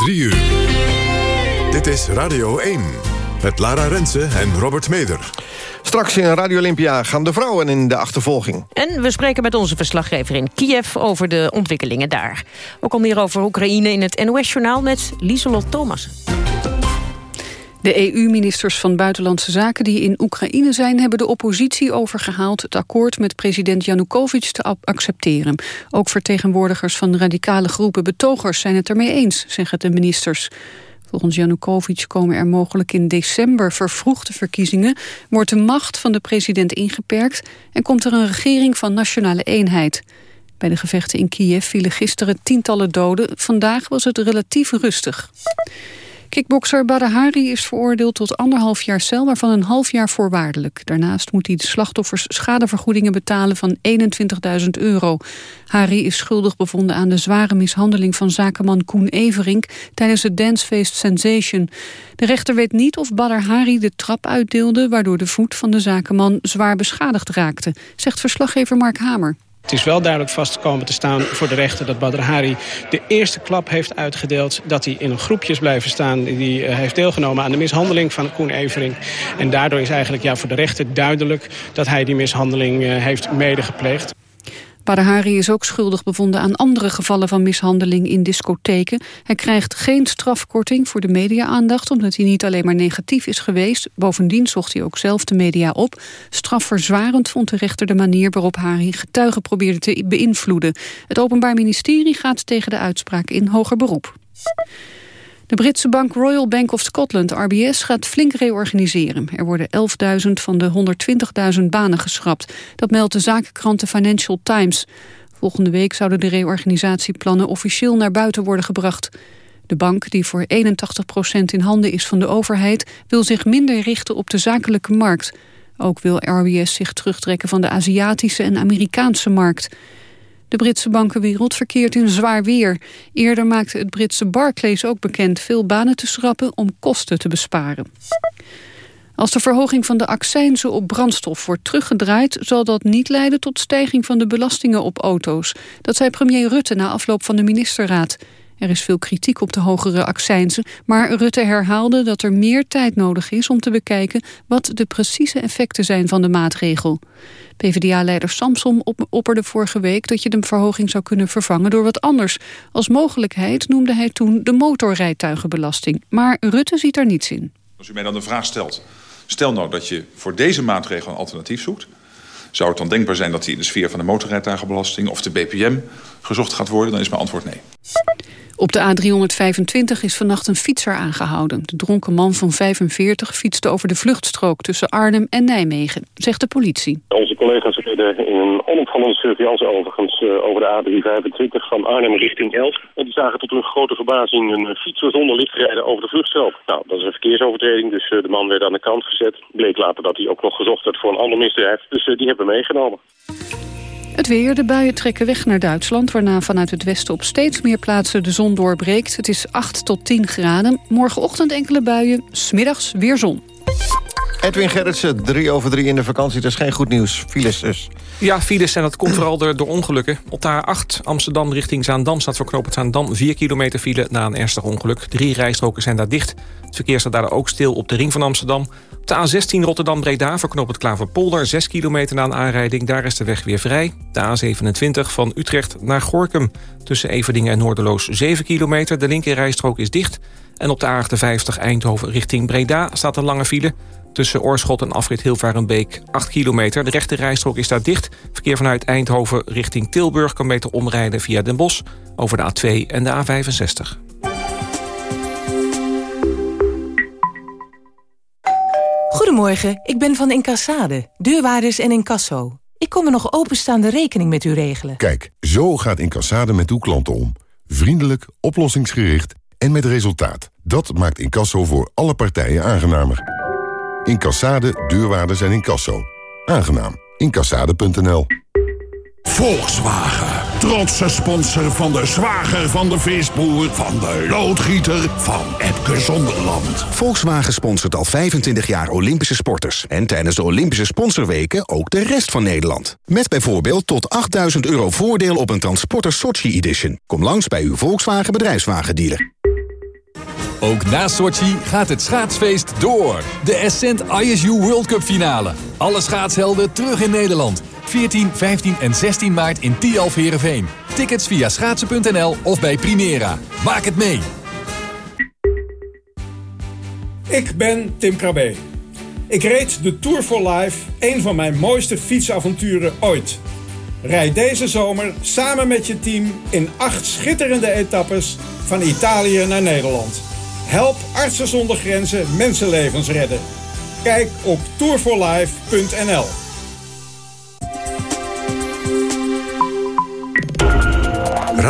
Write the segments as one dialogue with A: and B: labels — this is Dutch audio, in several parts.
A: 3 uur. Dit is Radio 1. Met Lara Rensen en Robert Meder.
B: Straks in Radio Olympia gaan de vrouwen in de achtervolging.
C: En we spreken met onze verslaggever in Kiev over de ontwikkelingen daar. Ook al meer over Oekraïne in het NOS-journaal met Lieselot Thomas.
D: De EU-ministers van Buitenlandse Zaken die in Oekraïne zijn... hebben de oppositie overgehaald het akkoord met president Janukovic te accepteren. Ook vertegenwoordigers van radicale groepen betogers zijn het ermee eens, zeggen de ministers. Volgens Janukovic komen er mogelijk in december vervroegde verkiezingen... wordt de macht van de president ingeperkt... en komt er een regering van nationale eenheid. Bij de gevechten in Kiev vielen gisteren tientallen doden. Vandaag was het relatief rustig. Kickbokser Badahari is veroordeeld tot anderhalf jaar cel, waarvan een half jaar voorwaardelijk. Daarnaast moet hij de slachtoffers schadevergoedingen betalen van 21.000 euro. Hari is schuldig bevonden aan de zware mishandeling van zakenman Koen Everink tijdens het dancefeest Sensation. De rechter weet niet of Badr Hari de trap uitdeelde, waardoor de voet van de zakenman zwaar beschadigd raakte, zegt verslaggever Mark Hamer.
E: Het is wel duidelijk vastgekomen te staan voor de rechter dat Badr Hari de eerste klap heeft uitgedeeld. Dat hij in een groepje is blijven staan die uh, heeft deelgenomen aan de mishandeling van Koen Evering. En daardoor is eigenlijk ja, voor de rechter duidelijk dat hij die mishandeling uh, heeft medegepleegd.
D: Badahari is ook schuldig bevonden aan andere gevallen van mishandeling in discotheken. Hij krijgt geen strafkorting voor de media-aandacht... omdat hij niet alleen maar negatief is geweest. Bovendien zocht hij ook zelf de media op. Strafverzwarend vond de rechter de manier waarop Hari getuigen probeerde te beïnvloeden. Het Openbaar Ministerie gaat tegen de uitspraak in hoger beroep. De Britse bank Royal Bank of Scotland, RBS, gaat flink reorganiseren. Er worden 11.000 van de 120.000 banen geschrapt. Dat meldt de zakenkrant The Financial Times. Volgende week zouden de reorganisatieplannen officieel naar buiten worden gebracht. De bank, die voor 81% in handen is van de overheid... wil zich minder richten op de zakelijke markt. Ook wil RBS zich terugtrekken van de Aziatische en Amerikaanse markt. De Britse bankenwereld verkeert in zwaar weer. Eerder maakte het Britse Barclays ook bekend veel banen te schrappen om kosten te besparen. Als de verhoging van de accijnzen op brandstof wordt teruggedraaid... zal dat niet leiden tot stijging van de belastingen op auto's. Dat zei premier Rutte na afloop van de ministerraad. Er is veel kritiek op de hogere accijnzen... maar Rutte herhaalde dat er meer tijd nodig is om te bekijken... wat de precieze effecten zijn van de maatregel. PvdA-leider Samsom opperde vorige week dat je de verhoging zou kunnen vervangen door wat anders. Als mogelijkheid noemde hij toen de motorrijtuigenbelasting. Maar Rutte ziet er niets in.
F: Als u mij dan de vraag stelt, stel nou dat je voor deze maatregel een alternatief zoekt... zou het dan denkbaar zijn dat die in de sfeer van de motorrijtuigenbelasting of de BPM gezocht gaat worden, dan is mijn antwoord nee.
D: Op de A325 is vannacht een fietser aangehouden. De dronken man van 45 fietste over de vluchtstrook tussen Arnhem en Nijmegen, zegt de politie.
G: Onze collega's reden in een onopvallende surveillance overigens uh, over de A325 van Arnhem richting Elst. En die zagen tot hun grote verbazing een fietser zonder licht rijden over de vluchtstrook. Nou, dat is een verkeersovertreding, dus uh, de man werd aan de kant gezet. Bleek later dat hij ook nog gezocht werd voor een ander misdrijf, dus die hebben we meegenomen.
D: Het weer, de buien trekken weg naar Duitsland... waarna vanuit het westen op steeds meer plaatsen de zon doorbreekt. Het is 8 tot 10 graden. Morgenochtend enkele buien, smiddags weer zon.
B: Edwin Gerritsen, drie over drie in de vakantie. Dat is geen goed nieuws. Files dus.
H: Ja, files en dat komt vooral door, ongelukken. Op de A8 Amsterdam richting Zaandam staat voor Zaandam... 4 kilometer file na een ernstig ongeluk. Drie rijstroken zijn daar dicht. Het verkeer staat daar ook stil op de ring van Amsterdam. Op de A16 Rotterdam-Breda voor Klaverpolder... 6 kilometer na een aanrijding, daar is de weg weer vrij. De A27 van Utrecht naar Gorkum. Tussen Everdingen en Noorderloos 7 kilometer. De linker rijstrook is dicht. En op de A58 Eindhoven richting Breda staat een lange file... Tussen Oorschot en afrit Hilvarenbeek 8 kilometer. De rechte rijstrook is daar dicht. Verkeer vanuit Eindhoven richting Tilburg kan beter omrijden via Den Bosch... over de A2 en de A65.
I: Goedemorgen, ik ben van Incassade, deurwaarders en incasso. Ik kom een nog openstaande rekening met u regelen.
J: Kijk, zo gaat Incassade met uw klanten om. Vriendelijk, oplossingsgericht en met resultaat. Dat maakt Incasso voor alle partijen aangenamer. Incassade, deurwaarders en incasso. Aangenaam. Incassade.nl
K: Volkswagen. Trotse sponsor van de zwager van de visboer... van de loodgieter van Epke Zonderland.
L: Volkswagen sponsort al 25 jaar Olympische sporters. En tijdens de Olympische sponsorweken ook de rest van Nederland. Met bijvoorbeeld tot 8000 euro voordeel op een Transporter Sochi Edition. Kom langs bij uw Volkswagen bedrijfswagendealer.
M: Ook na Sochi gaat het schaatsfeest door. De Ascent ISU World Cup finale. Alle schaatshelden terug in Nederland. 14, 15 en 16 maart in Tialf Heerenveen. Tickets via schaatsen.nl of bij Primera. Maak het mee!
N: Ik ben Tim Krabbe. Ik reed de Tour for Life, een van mijn mooiste fietsavonturen ooit. Rijd deze zomer samen met je team in acht schitterende etappes van Italië naar Nederland. Help Artsen zonder Grenzen mensenlevens redden. Kijk op tourforlife.nl.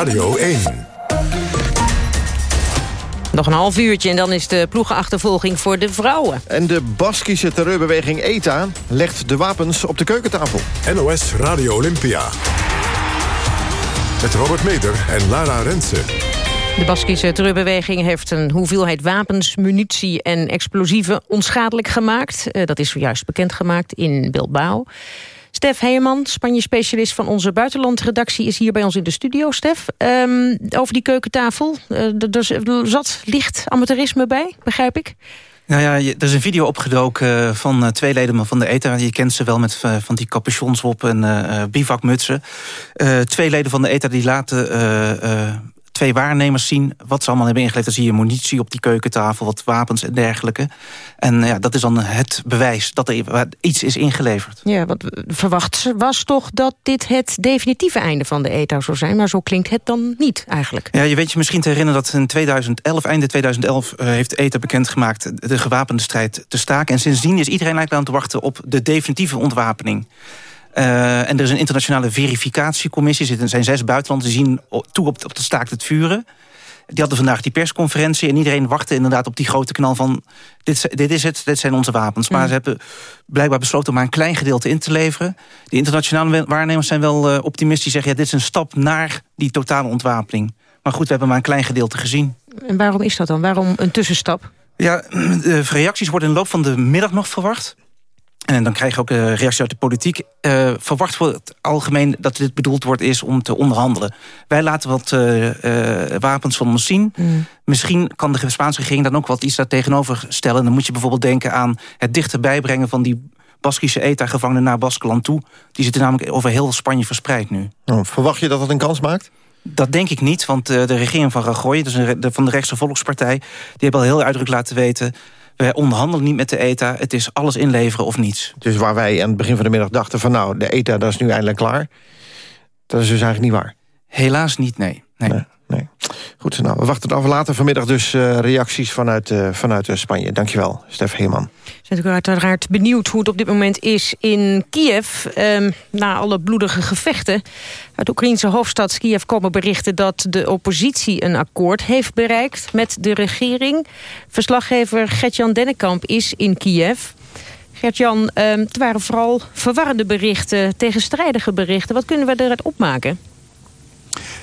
A: Radio 1.
C: Nog een half uurtje en dan is de ploegenachtervolging voor de vrouwen.
B: En de Baskische terreurbeweging ETA legt de wapens op de keukentafel.
A: NOS Radio Olympia. Met Robert Meder en Lara Rensen.
C: De Baskische terreurbeweging heeft een hoeveelheid wapens, munitie en explosieven onschadelijk gemaakt. Eh, dat is zojuist bekendgemaakt in Bilbao. Stef Heeman, Spanje-specialist van onze buitenlandredactie... is hier bij ons in de studio. Stef, um, over die keukentafel, uh, er zat licht amateurisme bij, begrijp ik?
O: Nou ja, er is een video opgedoken eh, van twee leden van de ETA. Je kent ze wel met van die capuchons op en bivakmutsen. twee leden van de ETA die laten twee waarnemers zien wat ze allemaal hebben ingelegd. Dan zie je munitie op die keukentafel, wat wapens en dergelijke. En ja, dat is dan het bewijs dat er iets is ingeleverd.
C: Ja, wat verwacht was toch dat dit het definitieve einde van de ETA zou zijn. Maar zo klinkt het dan niet eigenlijk.
O: Ja, je weet je misschien te herinneren dat in 2011, einde 2011... Uh, heeft ETA bekendgemaakt de gewapende strijd te staken. En sindsdien is iedereen eigenlijk aan het wachten op de definitieve ontwapening. Uh, en er is een internationale verificatiecommissie. Er zijn zes buitenlanden die zien toe op, op de staakt het vuren. Die hadden vandaag die persconferentie. En iedereen wachtte inderdaad op die grote knal van... dit, dit is het, dit zijn onze wapens. Maar mm. ze hebben blijkbaar besloten om maar een klein gedeelte in te leveren. De internationale waarnemers zijn wel uh, optimistisch. zeggen, ja, dit is een stap naar die totale ontwapening. Maar goed, we hebben maar een klein gedeelte gezien.
C: En waarom is dat dan? Waarom een tussenstap?
O: Ja, de reacties worden in de loop van de middag nog verwacht. En dan krijg je ook een reactie uit de politiek. Uh, verwacht voor het algemeen dat dit bedoeld wordt is om te onderhandelen. Wij laten wat uh, uh, wapens van ons zien. Mm. Misschien kan de Spaanse regering dan ook wat iets daar tegenover stellen. Dan moet je bijvoorbeeld denken aan het dichterbij brengen van die Baskische ETA-gevangenen naar Baskeland toe. Die zitten namelijk over heel Spanje verspreid nu.
B: Oh, verwacht je dat dat een kans maakt?
O: Dat denk ik niet, want de regering van Rajoy, dus van de rechtse volkspartij... die hebben al heel uitdrukkelijk laten weten we onderhandelen niet met de ETA. Het is alles inleveren of niets.
B: Dus waar wij aan het begin van de middag dachten van... nou, de ETA dat is nu eindelijk klaar. Dat is dus eigenlijk niet waar.
O: Helaas niet, nee. nee.
B: nee, nee. Goed, nou, we wachten af. Later vanmiddag dus uh, reacties vanuit, uh, vanuit uh, Spanje. Dankjewel, Stef Heerman.
C: We zijn uiteraard benieuwd hoe het op dit moment is in Kiev. Um, na alle bloedige gevechten. Uit de Oekraïnse hoofdstad Kiev komen berichten... dat de oppositie een akkoord heeft bereikt met de regering. Verslaggever Gertjan Dennekamp is in Kiev. Gertjan, um, het waren vooral verwarrende berichten, tegenstrijdige berichten. Wat kunnen we eruit opmaken?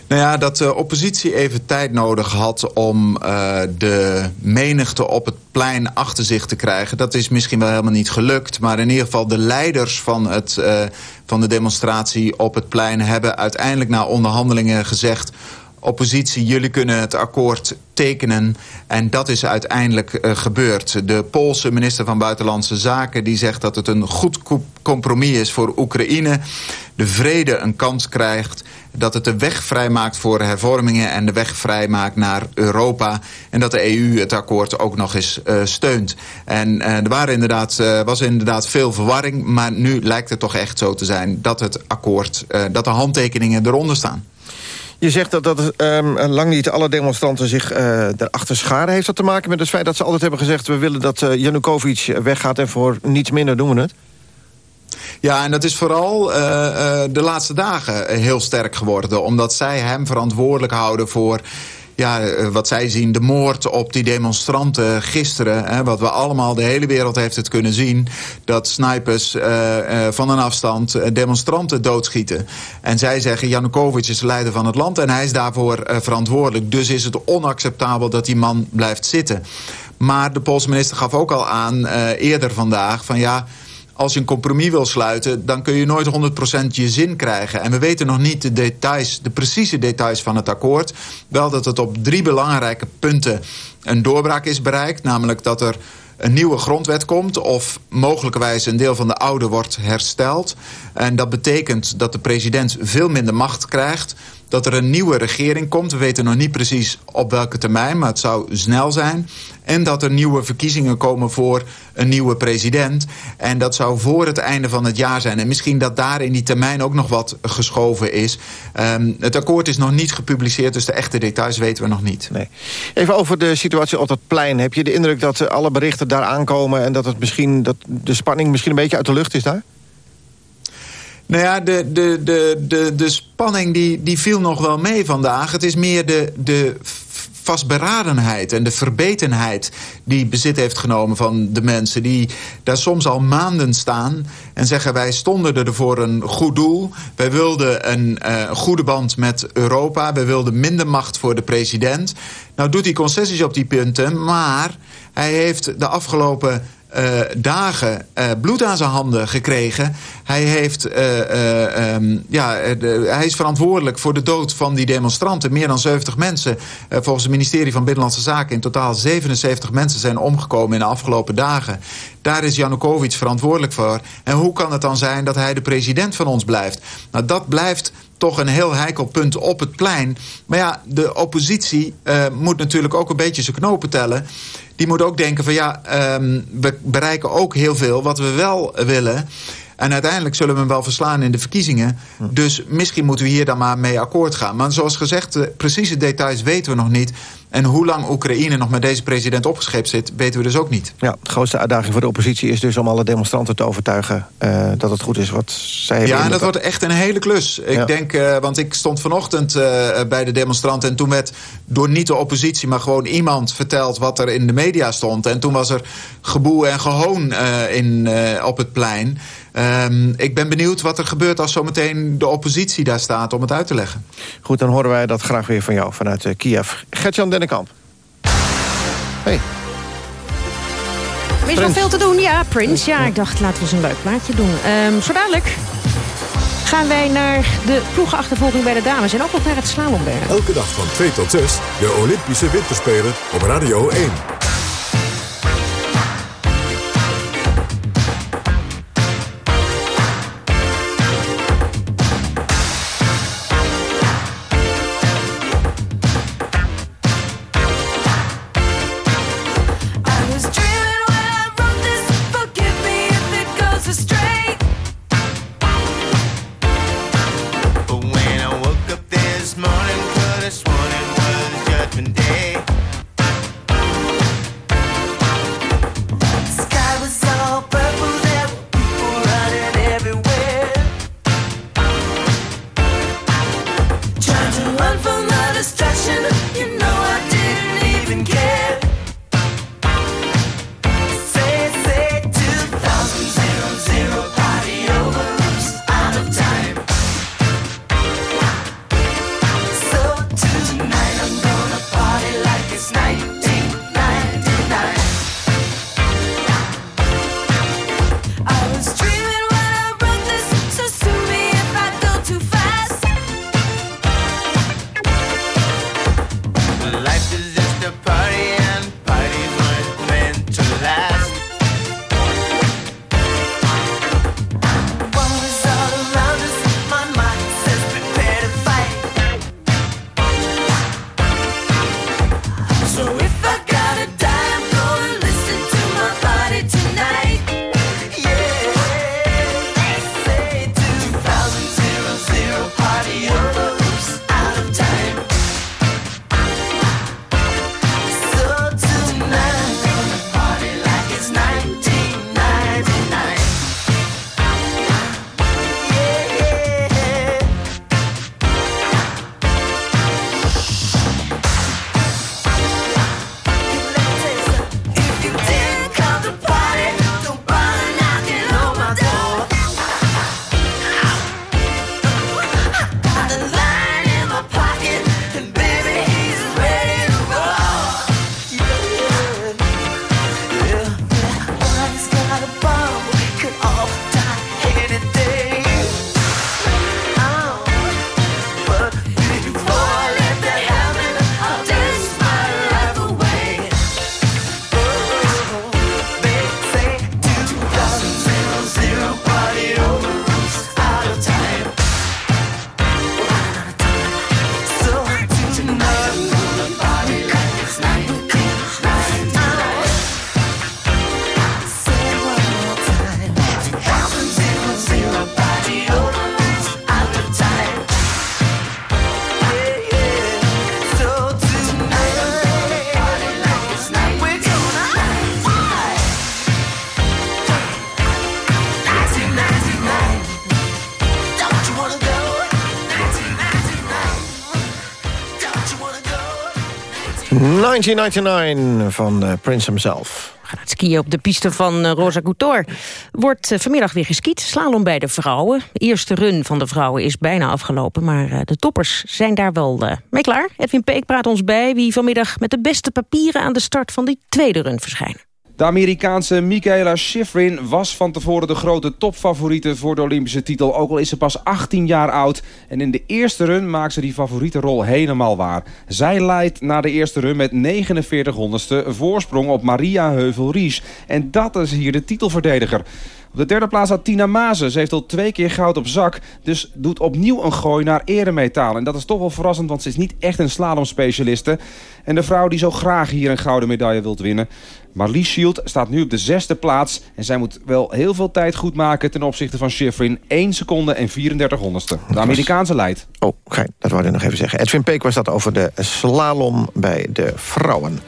P: Nou ja, dat de oppositie even tijd nodig had om uh, de menigte op het plein achter zich te krijgen. Dat is misschien wel helemaal niet gelukt. Maar in ieder geval de leiders van, het, uh, van de demonstratie op het plein... hebben uiteindelijk na onderhandelingen gezegd oppositie, jullie kunnen het akkoord tekenen. En dat is uiteindelijk uh, gebeurd. De Poolse minister van Buitenlandse Zaken die zegt dat het een goed compromis is voor Oekraïne. De vrede een kans krijgt. Dat het de weg vrijmaakt voor hervormingen en de weg vrijmaakt naar Europa. En dat de EU het akkoord ook nog eens uh, steunt. En uh, er waren inderdaad, uh, was inderdaad veel verwarring. Maar nu lijkt het toch echt zo te zijn dat het akkoord, dat de handtekeningen eronder staan.
B: Je zegt dat, dat um, lang niet alle demonstranten zich erachter scharen. Heeft dat te maken met het feit dat ze altijd hebben gezegd... we willen dat Janukovic weggaat en voor niets minder doen we het?
P: Ja, en dat is vooral uh, uh, de laatste dagen heel sterk geworden. Omdat zij hem verantwoordelijk houden voor ja, eh, wat zij zien, de moord op die demonstranten gisteren. Hè, wat we allemaal, de hele wereld heeft het kunnen zien. Dat snipers van een afstand demonstranten doodschieten. En zij zeggen, Janukovic is de leider van het land en hij is daarvoor verantwoordelijk. Dus is het onacceptabel dat die man blijft zitten. Maar de Poolse minister gaf ook al aan eerder vandaag van ja als je een compromis wil sluiten... dan kun je nooit 100% je zin krijgen. En we weten nog niet de details, de precieze details van het akkoord. Wel dat het op drie belangrijke punten een doorbraak is bereikt. Namelijk dat er een nieuwe grondwet komt... of mogelijkerwijs een deel van de oude wordt hersteld. En dat betekent dat de president veel minder macht krijgt dat er een nieuwe regering komt. We weten nog niet precies op welke termijn, maar het zou snel zijn. En dat er nieuwe verkiezingen komen voor een nieuwe president. En dat zou voor het einde van het jaar zijn. En misschien dat daar in die termijn ook nog wat geschoven is. Um, het akkoord is nog niet gepubliceerd, dus de echte details weten we nog niet.
B: Nee. Even over de situatie op dat plein. Heb je de indruk dat alle berichten daar aankomen... en dat, het misschien, dat de spanning misschien een beetje uit de lucht is daar?
P: Nou ja, de, de, de, de, de spanning die, die viel nog wel mee vandaag. Het is meer de, de vastberadenheid en de verbetenheid die bezit heeft genomen van de mensen... die daar soms al maanden staan en zeggen... wij stonden er voor een goed doel. Wij wilden een uh, goede band met Europa. Wij wilden minder macht voor de president. Nou doet hij concessies op die punten, maar hij heeft de afgelopen uh, dagen uh, bloed aan zijn handen gekregen. Hij, heeft, uh, um, ja, hij is verantwoordelijk voor de dood van die demonstranten. Meer dan 70 mensen. volgens het ministerie van Binnenlandse Zaken... in totaal 77 mensen zijn omgekomen in de afgelopen dagen. Daar is Janukovic verantwoordelijk voor. En hoe kan het dan zijn dat hij de president van ons blijft? Nou, dat blijft toch een heel heikel punt op het plein. Maar ja, de oppositie moet natuurlijk ook een beetje zijn knopen tellen die moet ook denken van ja, um, we bereiken ook heel veel wat we wel willen. En uiteindelijk zullen we hem wel verslaan in de verkiezingen. Hm. Dus misschien moeten we hier dan maar mee akkoord gaan. Maar zoals gezegd, de precieze details weten we nog niet. En hoe lang Oekraïne nog met deze president opgescheept zit... weten we dus ook niet.
B: Ja, de grootste uitdaging voor de oppositie is dus om alle demonstranten te overtuigen... Uh, dat het goed is wat zij hebben.
P: Ja, dat wordt echt een hele klus. Ik denk, uh, want ik stond vanochtend uh, bij de demonstranten... en toen werd door niet de oppositie, maar gewoon iemand verteld... wat er in de media stond. En toen was er geboe en gehoon in, op het plein... Um, ik ben benieuwd wat er gebeurt als zometeen de oppositie daar staat om het uit te leggen.
B: Goed, dan horen wij dat graag weer van jou vanuit uh, Kiev. Gertjan Dennekamp. Hey.
C: Er is nog veel te doen, ja, Prince. Ja, ik dacht, laten we eens een leuk plaatje doen. Um, zo dadelijk gaan wij naar de ploegenachtervolging bij de dames... en ook nog naar het slalomberg.
A: Elke dag van 2 tot 6, de Olympische Winterspelen op Radio 1.
B: 1999 van uh, Prince himself.
C: We gaan skiën op de piste van uh, Rosa Couture. Wordt uh, vanmiddag weer geskiet. Slalom bij de vrouwen. De eerste run van de vrouwen is bijna afgelopen. Maar de toppers zijn daar wel mee klaar. Edwin Peek praat ons bij wie vanmiddag met de beste papieren... aan de start van die tweede run verschijnen.
Q: De Amerikaanse Michaela Schifrin was van tevoren de grote topfavoriete voor de Olympische titel. Ook al is ze pas 18 jaar oud. En in de eerste run maakt ze die favoriete rol helemaal waar. Zij leidt na de eerste run met 49 honderdste voorsprong op Maria Heuvel-Ries. En dat is hier de titelverdediger. Op de derde plaats had Tina Mazen. Ze heeft al twee keer goud op zak. Dus doet opnieuw een gooi naar eremetaal. En dat is toch wel verrassend, want ze is niet echt een slalomspecialiste. En de vrouw die zo graag hier een gouden medaille wilt winnen. Marlies Shield staat nu op de zesde plaats. En zij moet wel heel veel tijd goed maken ten opzichte van Schifrin. 1 seconde en 34 honderdste. De Amerikaanse leidt.
B: Oh, okay, dat wou ik nog even zeggen. Edwin Peek was dat over de slalom bij de vrouwen.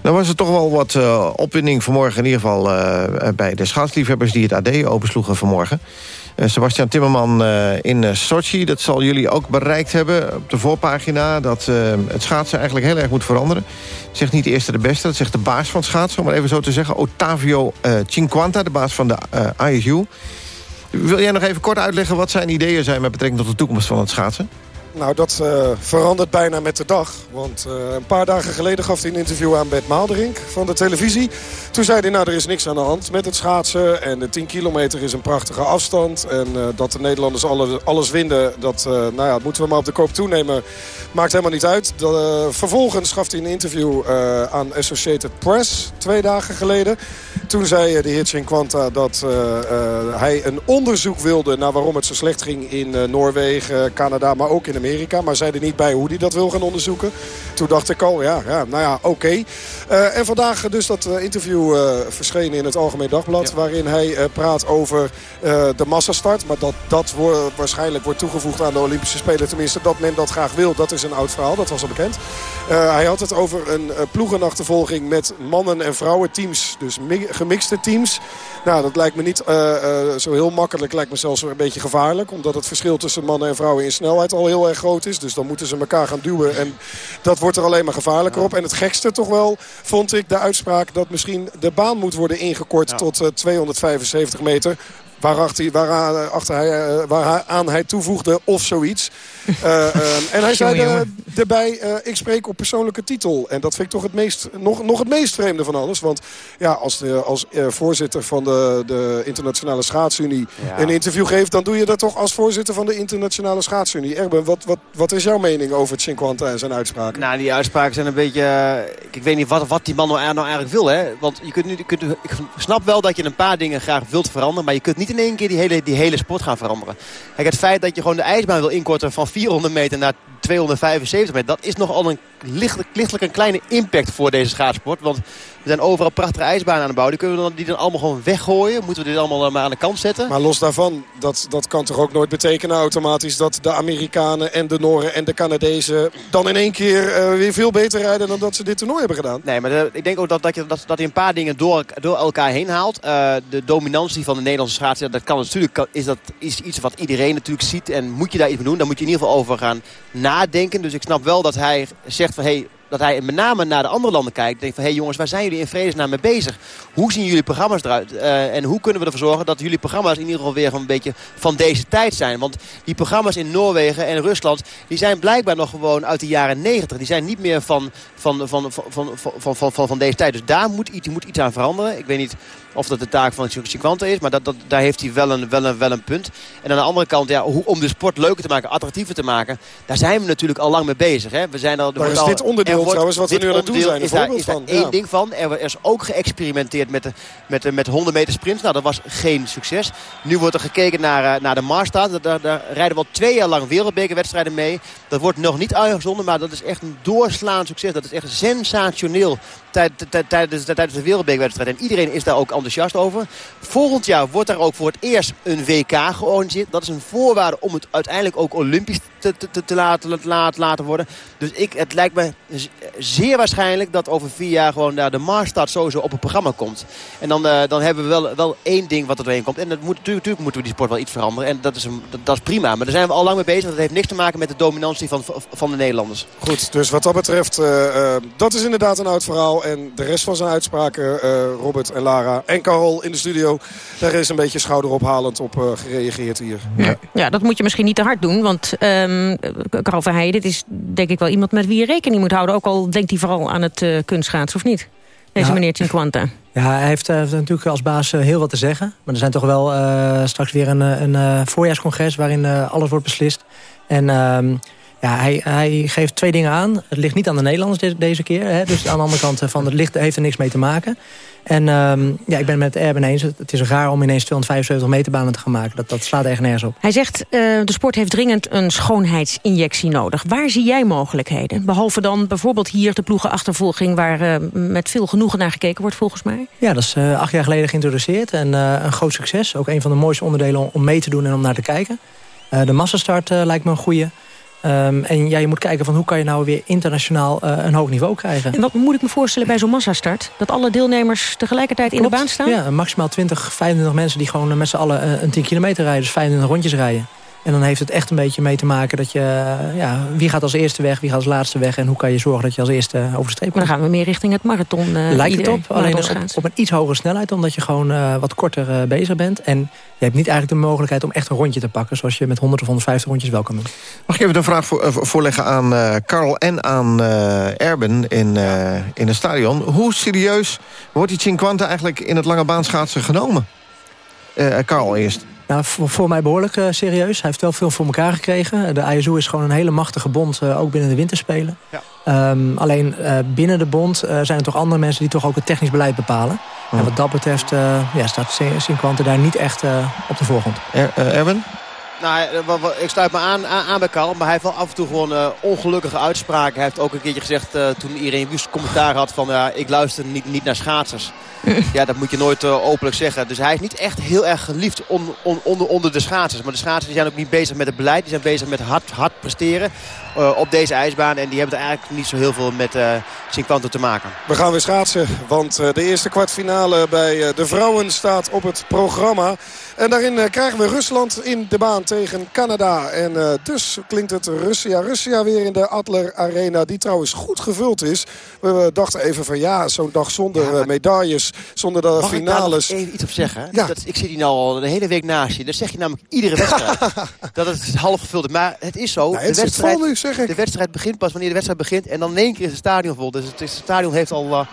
B: Dan was er toch wel wat uh, opwinding vanmorgen... in ieder geval uh, bij de schaatsliefhebbers die het AD opensloegen vanmorgen. Uh, Sebastian Timmerman in Sochi, dat zal jullie ook bereikt hebben... op de voorpagina, dat het schaatsen eigenlijk heel erg moet veranderen. Zegt niet de eerste de beste, dat zegt de baas van het schaatsen... om maar even zo te zeggen, Otavio Cinquanta, de baas van de ISU. Wil jij nog even kort uitleggen wat zijn ideeën zijn... met betrekking tot de toekomst van het schaatsen?
R: Nou, dat uh, verandert bijna met de dag. Want uh, een paar dagen geleden gaf hij een interview aan Bert Maalderink van de televisie. Toen zei hij, nou, er is niks aan de hand met het schaatsen. En de 10 kilometer is een prachtige afstand. En uh, dat de Nederlanders alles, alles winnen, dat, nou ja, moeten we maar op de koop toenemen. Maakt helemaal niet uit. Vervolgens gaf hij een interview aan Associated Press twee dagen geleden. Toen zei de heer Cinquanta dat hij een onderzoek wilde... naar waarom het zo slecht ging in Noorwegen, Canada, maar ook in Amerika. Amerika. Maar zei er niet bij hoe hij dat wil gaan onderzoeken. Toen dacht ik al, ja, ja nou ja, oké. Okay. Uh, en vandaag dus dat uh, interview uh, verschenen in het Algemeen Dagblad. Ja. Waarin hij praat over de massastart. Maar dat dat wo waarschijnlijk wordt toegevoegd aan de Olympische Spelen. Tenminste, dat men dat graag wil. Dat is een oud verhaal, dat was al bekend. hij had het over een ploegenachtervolging met mannen- en vrouwenteams. Dus gemixte teams. Nou, dat lijkt me niet zo heel makkelijk. Lijkt me zelfs een beetje gevaarlijk. Omdat het verschil tussen mannen en vrouwen in snelheid al heel erg groot is. Dus dan moeten ze elkaar gaan duwen. En dat wordt er alleen maar gevaarlijker op. En het gekste toch wel vond ik de uitspraak dat misschien de baan moet worden ingekort ja. tot uh, 275 meter. Waarachter, waaraan, achter hij, waaraan hij toevoegde of zoiets. Uh, uh, en hij zei uh, erbij, ik spreek op persoonlijke titel. En dat vind ik toch het meest, nog, nog het meest vreemde van alles. Want ja, als, de, als voorzitter van de, de Internationale Schaatsunie ja. een interview geeft... dan doe je dat toch als voorzitter van de Internationale Schaatsunie. Erben, wat, wat, wat is jouw mening over het Cinquanta en zijn uitspraken?
S: Nou, die uitspraken zijn een beetje... ik weet niet wat, wat die man nou, nou eigenlijk wil, hè. Want je kunt nu, je kunt, ik snap wel dat je een paar dingen graag wilt veranderen... maar je kunt niet in één keer die hele, die hele sport gaan veranderen. Kijk, het feit dat je gewoon de ijsbaan wil inkorten van 400 meter naar 275 meter... dat is nogal een lichtelijk, lichtelijk een kleine impact voor deze schaatsport. Want we zijn overal prachtige ijsbanen aan de bouwen. Die kunnen we dan, die dan allemaal gewoon weggooien? Moeten we dit allemaal maar aan de kant zetten?
R: Maar los daarvan, dat, dat kan toch ook nooit betekenen automatisch... dat de Amerikanen en de Noren en de Canadezen dan in één keer uh, weer veel beter rijden... dan dat ze dit toernooi hebben gedaan?
S: Nee, maar de, ik denk ook dat, dat, je, dat, dat hij een paar dingen door, door elkaar heen haalt. Uh, de dominantie van de Nederlandse schaatsen, dat kan natuurlijk is, dat, is iets wat iedereen natuurlijk ziet. En moet je daar iets mee doen, dan moet je in ieder geval over gaan nadenken. Dus ik snap wel dat hij zegt van... Hey, dat hij met name naar de andere landen kijkt. Denkt van, hé hey jongens, waar zijn jullie in vredesnaam mee bezig? Hoe zien jullie programma's eruit? Uh, en hoe kunnen we ervoor zorgen dat jullie programma's in ieder geval weer een beetje van deze tijd zijn? Want die programma's in Noorwegen en Rusland, die zijn blijkbaar nog gewoon uit de jaren 90. Die zijn niet meer van, van, van, van, van, van, van, van, deze tijd. Dus daar moet iets, moet iets aan veranderen. Ik weet niet of dat de taak van Cinquante is. Maar dat, dat, daar heeft hij wel een, wel, een, wel een punt. En aan de andere kant, ja, hoe, om de sport leuker te maken, attractiever te maken. Daar zijn we natuurlijk al lang mee bezig. Hè. We zijn al,
R: maar is dit onderdeel wordt, trouwens wat we nu aan het doen zijn?
S: Is daar, is daar één ja. ding van. Er is ook geëxperimenteerd met, de, met, de, met 100 meter sprints. Nou, dat was geen succes. Nu wordt er gekeken naar, naar de Marsstad. Daar, daar rijden we al twee jaar lang wereldbekerwedstrijden mee. Dat wordt nog niet uitgezonden, maar dat is echt een doorslaand succes. Dat is echt sensationeel tijdens de wereldbekerwedstrijd. En iedereen is daar ook enthousiast over. Volgend jaar wordt daar ook voor het eerst een WK georganiseerd. Dat is een voorwaarde om het uiteindelijk ook olympisch te, te, te laten, laat, laten worden. Dus ik, het lijkt me zeer waarschijnlijk dat over vier jaar gewoon daar de Marsstart sowieso op het programma komt. En dan, uh, dan hebben we wel, wel één ding wat er doorheen komt. En dat moet, natuurlijk, natuurlijk moeten we die sport wel iets veranderen. En dat is, een, dat, is prima. Maar daar zijn we al lang mee bezig. Dat heeft niks te maken met de dominantie van, van de Nederlanders.
R: Goed, dus wat dat betreft, uh, uh, dat is inderdaad een oud verhaal. En de rest van zijn uitspraken, Robert en Lara en Carol in de studio... daar is een beetje schouderophalend op gereageerd hier.
C: Ja. ja, dat moet je misschien niet te hard doen. Want um, Carol Verheijen, dit is denk ik wel iemand met wie je rekening moet houden. Ook al denkt hij vooral aan het uh, kunstschaatsen, of niet? Deze ja. meneer Cinquanta.
T: Ja, hij heeft, heeft, natuurlijk als baas heel wat te zeggen. Maar er zijn toch wel straks weer een, een voorjaarscongres... waarin alles wordt beslist. En ehm, ja, hij, hij, geeft twee dingen aan. Het ligt niet aan de Nederlanders de, deze keer. Hè? Dus aan de andere kant van het licht heeft er niks mee te maken. En um, ja, ik ben met Erben eens. Het is raar om ineens 275 meterbanen te gaan maken. Dat, dat slaat echt nergens op.
C: Hij zegt, uh, de sport heeft dringend een schoonheidsinjectie nodig. Waar zie jij mogelijkheden? Behalve dan bijvoorbeeld hier de ploegenachtervolging... waar uh, met veel genoegen naar gekeken wordt volgens mij.
T: Ja, dat is uh, acht jaar geleden geïntroduceerd. En een groot succes. Ook een van de mooiste onderdelen om, om mee te doen en om naar te kijken. de massastart lijkt me een goede... Um, en ja, je moet kijken van hoe kan je nou weer internationaal uh, een hoog niveau krijgen.
C: En wat moet ik me voorstellen bij zo'n massastart? Dat alle deelnemers tegelijkertijd
T: Klopt.
C: in de baan staan?
T: Ja, maximaal 20, 25 mensen die gewoon met z'n allen uh, een 10 kilometer rijden. Dus 25 rondjes rijden. En dan heeft het echt een beetje mee te maken dat je... Ja, wie gaat als eerste weg, wie gaat als laatste weg... en hoe kan je zorgen dat je als eerste over de streep komt.
C: Maar dan gaan we meer richting het marathon. Uh,
T: Lijkt het op, alleen op, op, een iets hogere snelheid... omdat je gewoon uh, wat korter uh, bezig bent. En je hebt niet eigenlijk de mogelijkheid om echt een rondje te pakken... zoals je met 100 of 150 rondjes wel kan doen.
B: Mag ik even een vraag voor, voorleggen aan Karl en aan Erben in, in het stadion. Hoe serieus wordt die Cinquanta eigenlijk in het lange baanschaatsen genomen? Karl eerst.
T: Nou, voor, voor, mij behoorlijk uh, serieus. Hij heeft wel veel voor elkaar gekregen. De ISU is gewoon een hele machtige bond, uh, ook binnen de winterspelen. Ja. Um, alleen uh, binnen de bond zijn er toch andere mensen die toch ook het technisch beleid bepalen. Oh. En wat dat betreft ja, staat Sinquante daar niet echt op de voorgrond.
B: Er, Erwin?
S: Nou, ik sluit me aan, aan, bij Karl, maar hij heeft wel af en toe gewoon uh, ongelukkige uitspraken. Hij heeft ook een keertje gezegd uh, toen iedereen Wust commentaar had van... ja, ik luister niet, niet naar schaatsers. ja, dat moet je nooit uh, openlijk zeggen. Dus hij is niet echt heel erg geliefd on, on, onder, onder de schaatsers. Maar de schaatsers zijn ook niet bezig met het beleid. Die zijn bezig met hard, hard presteren op deze ijsbaan. En die hebben er eigenlijk niet zo heel veel met uh, Cinquanto te maken.
R: We gaan weer schaatsen, want de eerste kwartfinale bij de vrouwen staat op het programma. En daarin krijgen we Rusland in de baan tegen Canada. En uh, dus klinkt het Russia. Russia weer in de Adler Arena. Die trouwens goed gevuld is. We dachten even van ja, zo'n dag zonder ja, medailles. Zonder de
S: Mag
R: finales.
S: Ik even iets op zeggen? Ja. Dat, ik zit hier nou al de hele week naast je. Dat zeg je namelijk iedere wedstrijd. dat het half gevuld is. Maar het is zo.
R: Nou, het de, wedstrijd, nu,
S: de wedstrijd begint pas wanneer de wedstrijd begint. En dan in één keer is het stadion vol. Dus het, stadion heeft al...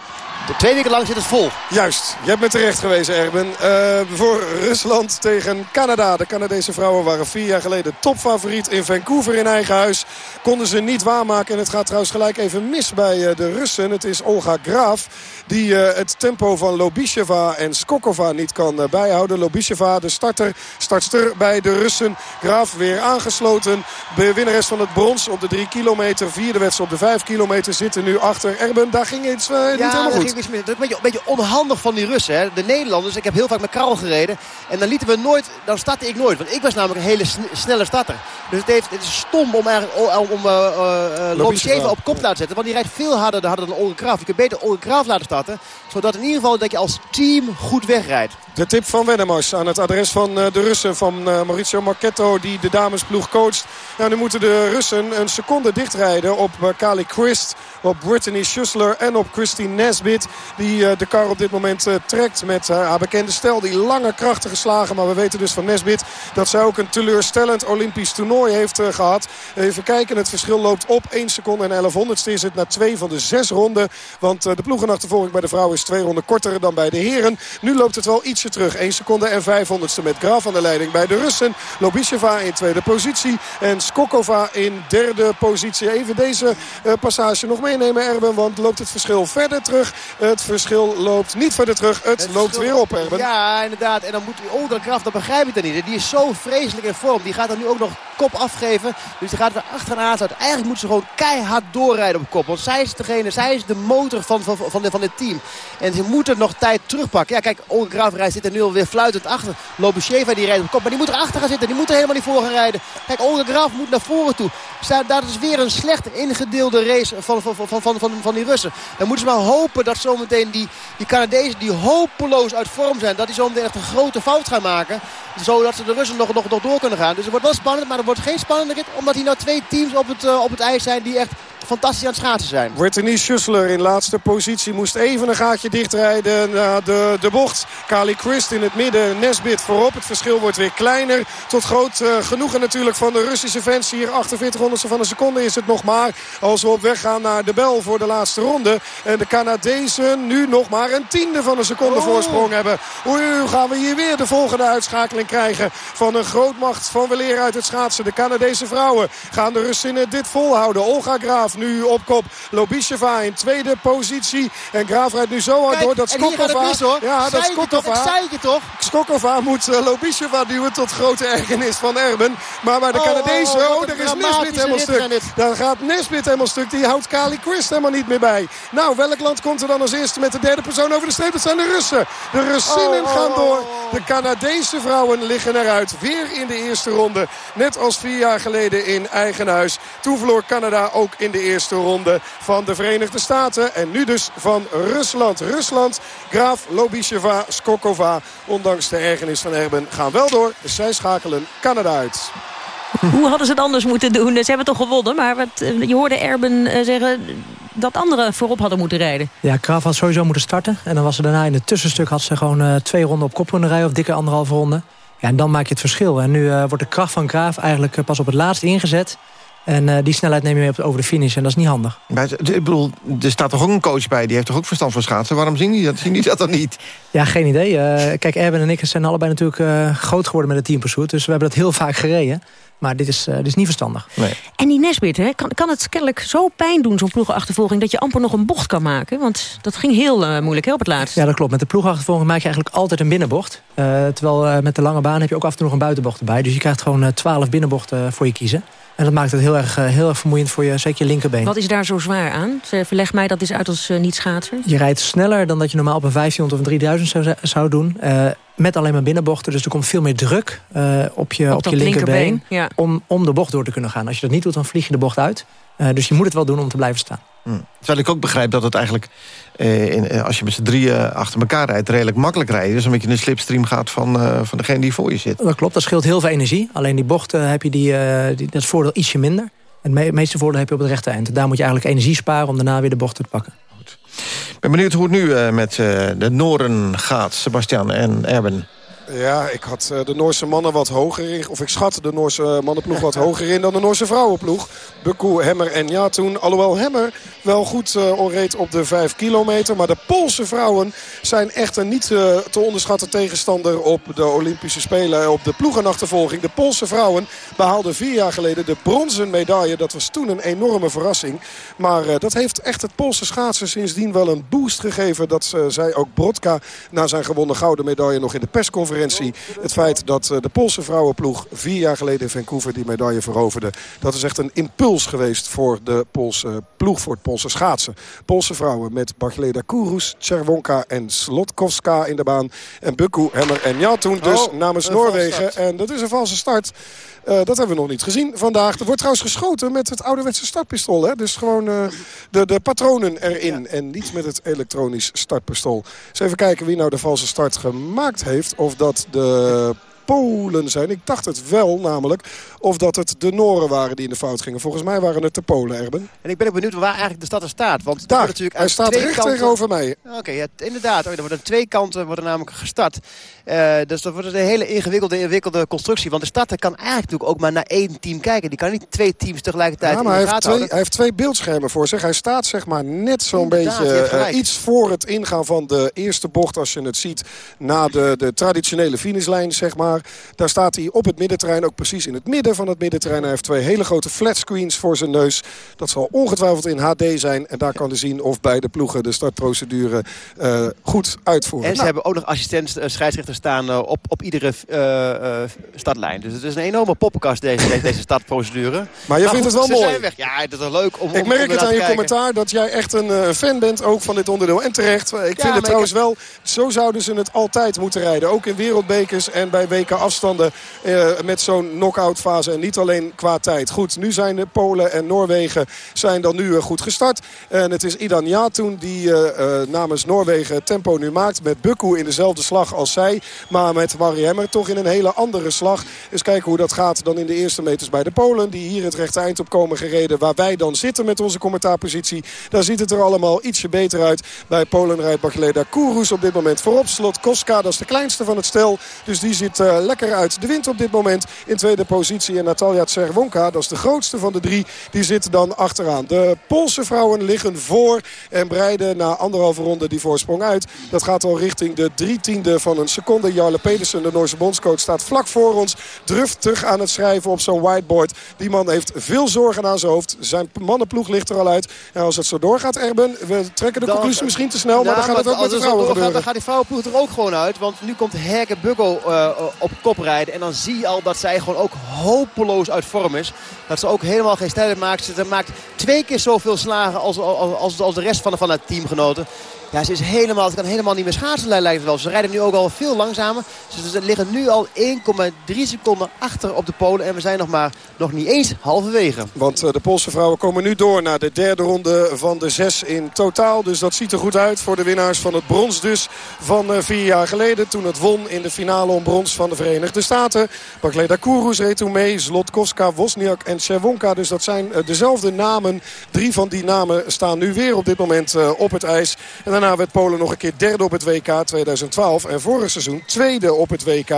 S: De twee weken lang zit het vol.
R: Juist, je hebt me terecht gewezen Erben. Uh, voor Rusland tegen Canada. De Canadese vrouwen waren vier jaar geleden topfavoriet in Vancouver in eigen huis. Konden ze niet waarmaken. En het gaat trouwens gelijk even mis bij uh, de Russen. Het is Olga Graaf die uh, het tempo van Lobisheva en Skokova niet kan uh, bijhouden. Lobisheva, de starter, startster bij de Russen. Graaf weer aangesloten. De winnares van het brons op de drie kilometer. Vierde wedstrijd op de vijf kilometer zitten nu achter Erben. Daar ging iets uh, niet
S: ja,
R: helemaal goed.
S: Dat is een beetje, een beetje onhandig van die Russen. Hè. De Nederlanders, ik heb heel vaak met Karl gereden. En dan lieten we nooit, dan startte ik nooit. Want ik was namelijk een hele snelle starter. Dus het, heeft, het is stom om, eigenlijk, om, om Lobisheva op kop te laten zetten. Want die rijdt veel harder, harder dan Olga Graaf. Je kunt beter Olga Graaf laten starten. Zodat in ieder geval dat je als team goed wegrijdt.
R: De tip van Wennemars aan het adres van de Russen. Van Mauricio Marchetto die de damesploeg coacht. Nou, nu moeten de Russen een seconde dichtrijden op Kali Christ. Op Brittany Schussler en op Christine Nesbit. Die de kar op dit moment trekt met haar bekende stel. Die lange krachtige slagen. Maar we weten dus van Nesbit dat zij ook een teleurstellend Olympisch toernooi heeft gehad. Even kijken, het verschil loopt op 1 seconde en 11 honderdste is het na twee van de zes ronden. Want de ploegenachtervolging bij de vrouwen is twee ronden korter dan bij de heren. Nu loopt het wel ietsje terug. 1 seconde en 500ste met Graaf aan de leiding bij de Russen. Lobisheva in tweede positie. En Skokova in derde positie. Even deze uh, passage nog meenemen Erben. Want loopt het verschil verder terug. Het verschil loopt niet verder terug. Het, het loopt weer op Erben.
S: Ja inderdaad. En dan moet Olga Graaf, dat begrijp ik dan niet. Die is zo vreselijk in vorm. Die gaat dan nu ook nog kop afgeven. Dus die gaat er achteraan uit. Eigenlijk moet ze gewoon keihard doorrijden op kop. Want zij is degene, zij is de motor van, van, van, van het team. En ze moeten nog tijd terugpakken. Ja, kijk, Olga Graaf rijdt zit er nu alweer fluitend achter. Lobisheva die rijdt op kop. Maar die moet erachter gaan zitten. Die moet er helemaal niet voor gaan rijden. Kijk, Olga Graf moet naar voren toe. Daar is weer een slecht ingedeelde race van, van, van, van, van, van die Russen. Dan moeten ze maar hopen dat zometeen die, die Canadezen die hopeloos uit vorm zijn. Dat die zometeen echt een grote fout gaan maken. Zodat ze de Russen nog, nog, nog door kunnen gaan. Dus het wordt wel spannend. Maar het wordt geen spannende rit. Omdat hier nou twee teams op het, uh, op het ijs zijn die echt fantastisch aan het schaatsen zijn.
R: Brittany Schussler in laatste positie moest even een gaatje dichtrijden naar de, de bocht. Kali Christ in het midden, Nesbit voorop. Het verschil wordt weer kleiner. Tot groot uh, genoegen natuurlijk van de Russische fans. Hier 48 honderdste van een seconde is het nog maar. Als we op weg gaan naar de bel voor de laatste ronde. En de Canadezen nu nog maar een tiende van een seconde oh. voorsprong hebben. Oei, gaan we hier weer de volgende uitschakeling krijgen van een grootmacht van weleer uit het schaatsen. De Canadese vrouwen gaan de Russinnen dit volhouden. Olga Graaf nu op kop. Lobisheva in tweede positie. En Graaf rijdt nu zo hard door dat Skokova...
S: Ja, dat Skokova... zei je toch?
R: Skokova moet uh, Lobisheva duwen tot grote ergernis van Erben. Maar bij de oh, Canadezen... Oh, oh, er is Nesbit helemaal stuk. Daar gaat Nesbit helemaal stuk. Die houdt Kali Christ helemaal niet meer bij. Nou, welk land komt er dan als eerste met de derde persoon over de streep? Dat zijn de Russen. De Russinnen gaan door. De Canadese vrouwen liggen eruit. Weer in de eerste ronde. Net als vier jaar geleden in eigen huis. Toen verloor Canada ook in de eerste ronde van de Verenigde Staten. En nu dus van Rusland. Rusland, Graaf, Lobisheva, Skokova. Ondanks de ergernis van Erben gaan wel door. Zij schakelen Canada uit.
C: Hoe hadden ze het anders moeten doen? Ze hebben toch gewonnen, maar wat, eh, je hoorde Erben eh, zeggen dat anderen voorop hadden moeten rijden.
T: Ja, Graaf had sowieso moeten starten. En dan was ze daarna in het tussenstuk had ze gewoon uh, twee ronden op kop kunnen rijden. Of dikke anderhalve ronde. Ja, en dan maak je het verschil. En nu uh, wordt de kracht van Graaf eigenlijk pas op het laatst ingezet. En uh, die snelheid neem je mee over de finish. En dat is niet handig.
B: Maar, ik bedoel, er staat toch ook een coach bij. Die heeft toch ook verstand van schaatsen. Waarom zien die dat, zien die dat dan niet?
T: Ja, geen idee. Uh, kijk, Erben en ik zijn allebei natuurlijk uh, groot geworden met het teampursuit. Dus we hebben dat heel vaak gereden. Maar dit is, uh, dit is niet verstandig.
B: Nee.
C: En die Nesbit, hè, kan, kan het kennelijk zo pijn doen, zo'n ploegenachtervolging... dat je amper nog een bocht kan maken? Want dat ging heel uh, moeilijk hè, op het laatst.
T: Ja, dat klopt. Met de ploegenachtervolging maak je eigenlijk altijd een binnenbocht. Uh, terwijl met de lange baan heb je ook af en toe nog een buitenbocht erbij. Dus je krijgt gewoon 12 binnenbochten voor je kiezen. En dat maakt het heel erg, heel erg vermoeiend voor je, zeker je linkerbeen.
C: Wat is daar zo zwaar aan? Verleg mij dat eens uit als uh, niet-schaatser.
T: Je rijdt sneller dan dat je normaal op een 1500 of een 3000 zou, zou doen. Uh, met alleen maar binnenbochten. Dus er komt veel meer druk uh, op je, op, op je linkerbeen. linkerbeen ja. om, om de bocht door te kunnen gaan. Als je dat niet doet, dan vlieg je de bocht uit. dus je moet het wel doen om te blijven staan.
B: Hmm. Terwijl ik ook begrijp dat het eigenlijk, eh, in, als je met z'n drieën achter elkaar rijdt... redelijk makkelijk rijden Dus omdat je in de slipstream gaat van, uh, van degene die voor je zit.
T: Dat klopt, dat scheelt heel veel energie. Alleen die bochten heb je die, uh, die, dat voordeel ietsje minder. Het me meeste voordeel heb je op het rechte eind. Daar moet je eigenlijk energie sparen om daarna weer de bochten te pakken.
B: Goed. Ik ben benieuwd hoe het nu met de Noren gaat, Sebastian en Erben.
R: Ja, ik had eh, de Noorse mannen wat hoger in. Of ik schat de Noorse mannenploeg wat hoger in dan de Noorse vrouwenploeg. Bukku, Hemmer en ja toen. Alhoewel Hemmer wel goed uh, onreed op de 5 kilometer. Maar de Poolse vrouwen zijn echt een niet uh, te onderschatten tegenstander op de Olympische Spelen. Op de ploegenachtervolging. De Poolse vrouwen behaalden vier jaar geleden de bronzen medaille. Dat was toen een enorme verrassing. Maar dat heeft echt het Poolse schaatsen sindsdien wel een boost gegeven. Dat zij ook Brodka na zijn gewonnen gouden medaille nog in de persconferentie het feit dat eh, de Poolse vrouwenploeg vier jaar geleden in Vancouver die medaille veroverde. Dat is echt een impuls geweest voor de Poolse ploeg, voor het Poolse schaatsen. Poolse vrouwen met Bargleda Kurus, Czerwonka en Slotkowska in de baan. En Bukku, Hemmer en Jatoen dus oh, namens Noorwegen. En dat is een valse start. Uh, dat hebben we nog niet gezien vandaag. Er wordt trouwens geschoten met het ouderwetse startpistool. Hè? Dus gewoon uh, de, de patronen erin. Ja. En niet met het elektronisch startpistool. Dus even kijken wie nou de valse start gemaakt heeft. Of dat de Polen zijn. Ik dacht het wel namelijk. Of dat het de Noren waren die in de fout gingen. Volgens mij waren het de Polen, Erben.
S: En ik ben ook benieuwd waar eigenlijk de stad er staat. Want
R: Daar, natuurlijk hij staat recht kanten... tegenover mij.
S: Oké, ja, inderdaad. Oh, er worden twee kanten worden namelijk gestart. Uh, dus dat wordt een hele ingewikkelde, ingewikkelde constructie. Want de stad kan eigenlijk natuurlijk ook maar naar één team kijken. Die kan niet twee teams tegelijkertijd
R: ja, maar hij heeft, twee, hij heeft twee beeldschermen voor zich. Hij staat zeg maar net zo'n beetje uh, iets voor het ingaan van de eerste bocht. Als je het ziet na de, de traditionele finishlijn zeg maar. Maar daar staat hij op het middenterrein. Ook precies in het midden van het middenterrein. Hij heeft twee hele grote flatscreens voor zijn neus. Dat zal ongetwijfeld in HD zijn. En daar kan hij zien of beide ploegen de startprocedure uh, goed uitvoeren.
S: En ze nou. hebben ook nog assistent uh, scheidsrechter staan uh, op, op iedere startlijn. Dus het is een enorme poppenkast deze, deze startprocedure.
R: Maar je maar vindt goed, het wel mooi.
S: Weg. Ja, het is leuk om
R: Ik merk
S: om
R: het aan je
S: kijken.
R: commentaar dat jij echt een fan bent ook van dit onderdeel. En terecht. Ik vind het trouwens wel, zo zouden ze het altijd moeten rijden. Ook in wereldbekers en bij WK afstanden uh, met zo'n knock-out fase. En niet alleen qua tijd. Goed, nu zijn de Polen en Noorwegen zijn dan nu uh, goed gestart. En het is Idan Jatoen die uh, namens Noorwegen tempo nu maakt. Met Bukku in dezelfde slag als zij. Maar met Mari Hemmer toch in een hele andere slag. Eens kijken hoe dat gaat dan in de eerste meters bij de Polen. Die hier het rechte eind op komen gereden. Waar wij dan zitten met onze commentaarpositie. Daar ziet het er allemaal ietsje beter uit. Bij Polen rijdt Bagleda Kourous op dit moment voorop. Slot Koska, dat is de kleinste van het stel. Dus die zit uh, lekker uit de wind op dit moment. In tweede positie. En Natalia Tserwonka, dat is de grootste van de drie. Die zit dan achteraan. De Poolse vrouwen liggen voor. En breiden na anderhalve ronde die voorsprong uit. Dat gaat al richting de drie tiende van een seconde. Jarle Pedersen, de Noorse bondscoach, staat vlak voor ons. Druft terug aan het schrijven op zo'n whiteboard. Die man heeft veel zorgen aan zijn hoofd. Zijn mannenploeg ligt er al uit. En als het zo doorgaat, Erben, we trekken de
S: Dan-
R: conclusie misschien te snel. Maar dan gaat het ook met de vrouwen.
S: Dan gaat die vrouwenploeg er ook gewoon uit. Want nu komt Herke Buggo eh, op kop rijden. En dan zie je al dat zij gewoon ook hopeloos uit vorm is. Dat ze ook helemaal geen stijl maakt. Ze maakt twee keer zoveel slagen als, als, als, als de rest van, van haar teamgenoten. Ja, ze is helemaal, ze kan helemaal niet meer schaatsen lijkt het wel. Ze rijden nu ook al veel langzamer. Ze, liggen nu al 1,3 seconden achter op de Polen. En we zijn nog maar nog niet eens halverwege.
R: Want eh, de Poolse vrouwen komen nu door naar de derde ronde van de zes in totaal. Dus dat ziet er goed uit voor de winnaars van het brons dus van eh, vier jaar geleden. Toen het won in de finale om brons van de Verenigde Staten. Bakleda Kourous reed toen mee. Wozniak en Cerwonka. Dus dat zijn eh, dezelfde namen. Drie van die namen staan nu weer op dit moment op het ijs. En daarna werd Polen nog een keer derde op het WK 2012. En vorig seizoen tweede op het WK.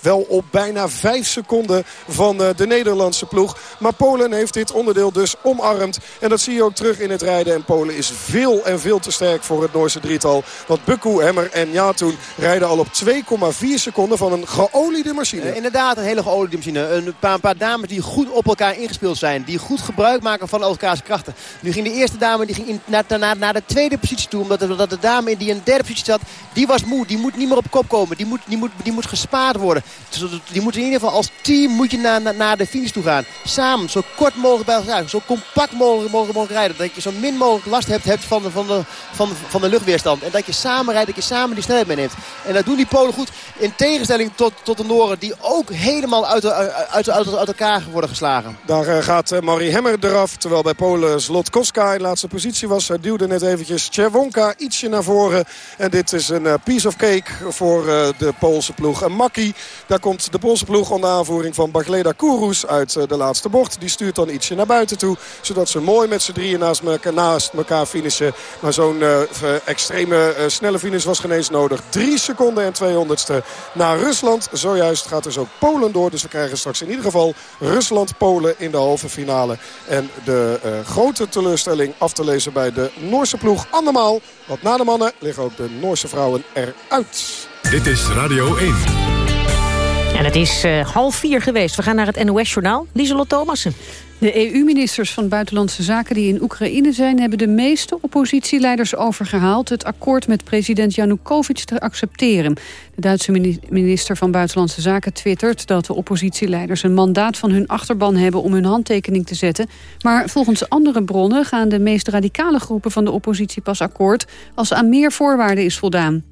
R: Wel op bijna vijf seconden van eh, de Nederlandse ploeg. Maar Polen heeft dit onderdeel dus omarmd. En dat zie je ook terug in het rijden. En Polen is veel en veel te sterk voor het Noorse drietal. Want Bukku, Hemmer en Jatoen rijden al op 2,4 seconden van een geoliede machine.
S: Eh, inderdaad, een hele geoliede machine. Een paar, paar dames die goed op elkaar ingespeeld zijn. Die goed gebruik maken van elkaars krachten. Nu ging de eerste dame die ging in, naar, naar, naar de tweede positie toe. Omdat, omdat de dame die in de derde positie zat, die was moe. Die moet niet meer op kop komen. Die moet, die moet, die moet gespaard worden. Die moet in ieder geval als team moet je naar, naar, de finish toe gaan. Samen, zo kort mogelijk bij elkaar. Zo compact mogelijk, mogelijk, rijden. Dat je zo min mogelijk last hebt, hebt van, de, van, de, van, de, luchtweerstand. En dat je samen rijdt, dat je samen die snelheid meeneemt. En dat doen die Polen goed. In tegenstelling tot, tot de Noren die ook helemaal uit, uit, elkaar worden geslagen.
R: Daar eh, gaat eh, Marie Hemmer eraf. Terwijl bij Polen Zlotkoska in laatste positie was. Hij duwde net eventjes Czerwonka ietsje naar voren. En dit is een eh, piece of cake voor eh, de Poolse ploeg. En Makki, daar komt de Poolse ploeg onder aanvoering van Bagleda Kourous uit eh, de laatste bocht. Die stuurt dan ietsje naar buiten toe. Zodat ze mooi met z'n drieën naast elkaar, naast elkaar finishen. Maar zo'n extreme snelle finish was geen eens nodig. 3 seconden en 200ste naar Rusland. Zojuist gaat dus ook Polen door. Dus we krijgen straks in ieder geval Rusland-Polen in de halve finale. En de grote teleurstelling af te lezen bij de Noorse ploeg. Andermaal, want na de mannen liggen ook de Noorse vrouwen eruit.
A: Dit is Radio 1.
C: En het is eh, half vier geweest. We gaan naar het NOS-journaal. Lieselot Thomassen.
D: De EU-ministers van Buitenlandse Zaken die in Oekraïne zijn... hebben de meeste oppositieleiders overgehaald... het akkoord met president Janukovic te accepteren. De Duitse mini- minister van Buitenlandse Zaken twittert... dat de oppositieleiders een mandaat van hun achterban hebben... om hun handtekening te zetten. Maar volgens andere bronnen gaan de meest radicale groepen van de oppositie pas akkoord... als aan meer voorwaarden is voldaan.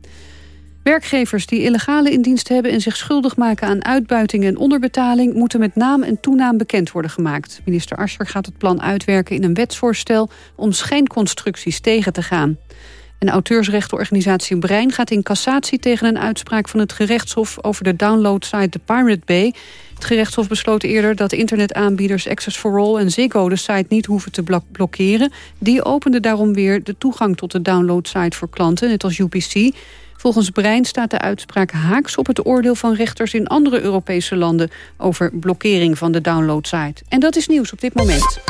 D: Werkgevers die illegale in dienst hebben en zich schuldig maken aan uitbuiting en onderbetaling moeten met naam en toenaam bekend worden gemaakt. Minister Ascher gaat het plan uitwerken in een wetsvoorstel om schijnconstructies tegen te gaan. En auteursrechtenorganisatie Brein gaat in cassatie tegen een uitspraak van het gerechtshof over de downloadsite The Pirate Bay. Het gerechtshof besloot eerder dat internetaanbieders Access for All en Ziggo de site niet hoeven te blok- blokkeren. Die openden daarom weer de toegang tot de downloadsite voor klanten, net als UPC. Volgens Brein staat de uitspraak haaks op het oordeel van rechters in andere Europese landen over blokkering van de downloadsite. En dat is nieuws op dit moment.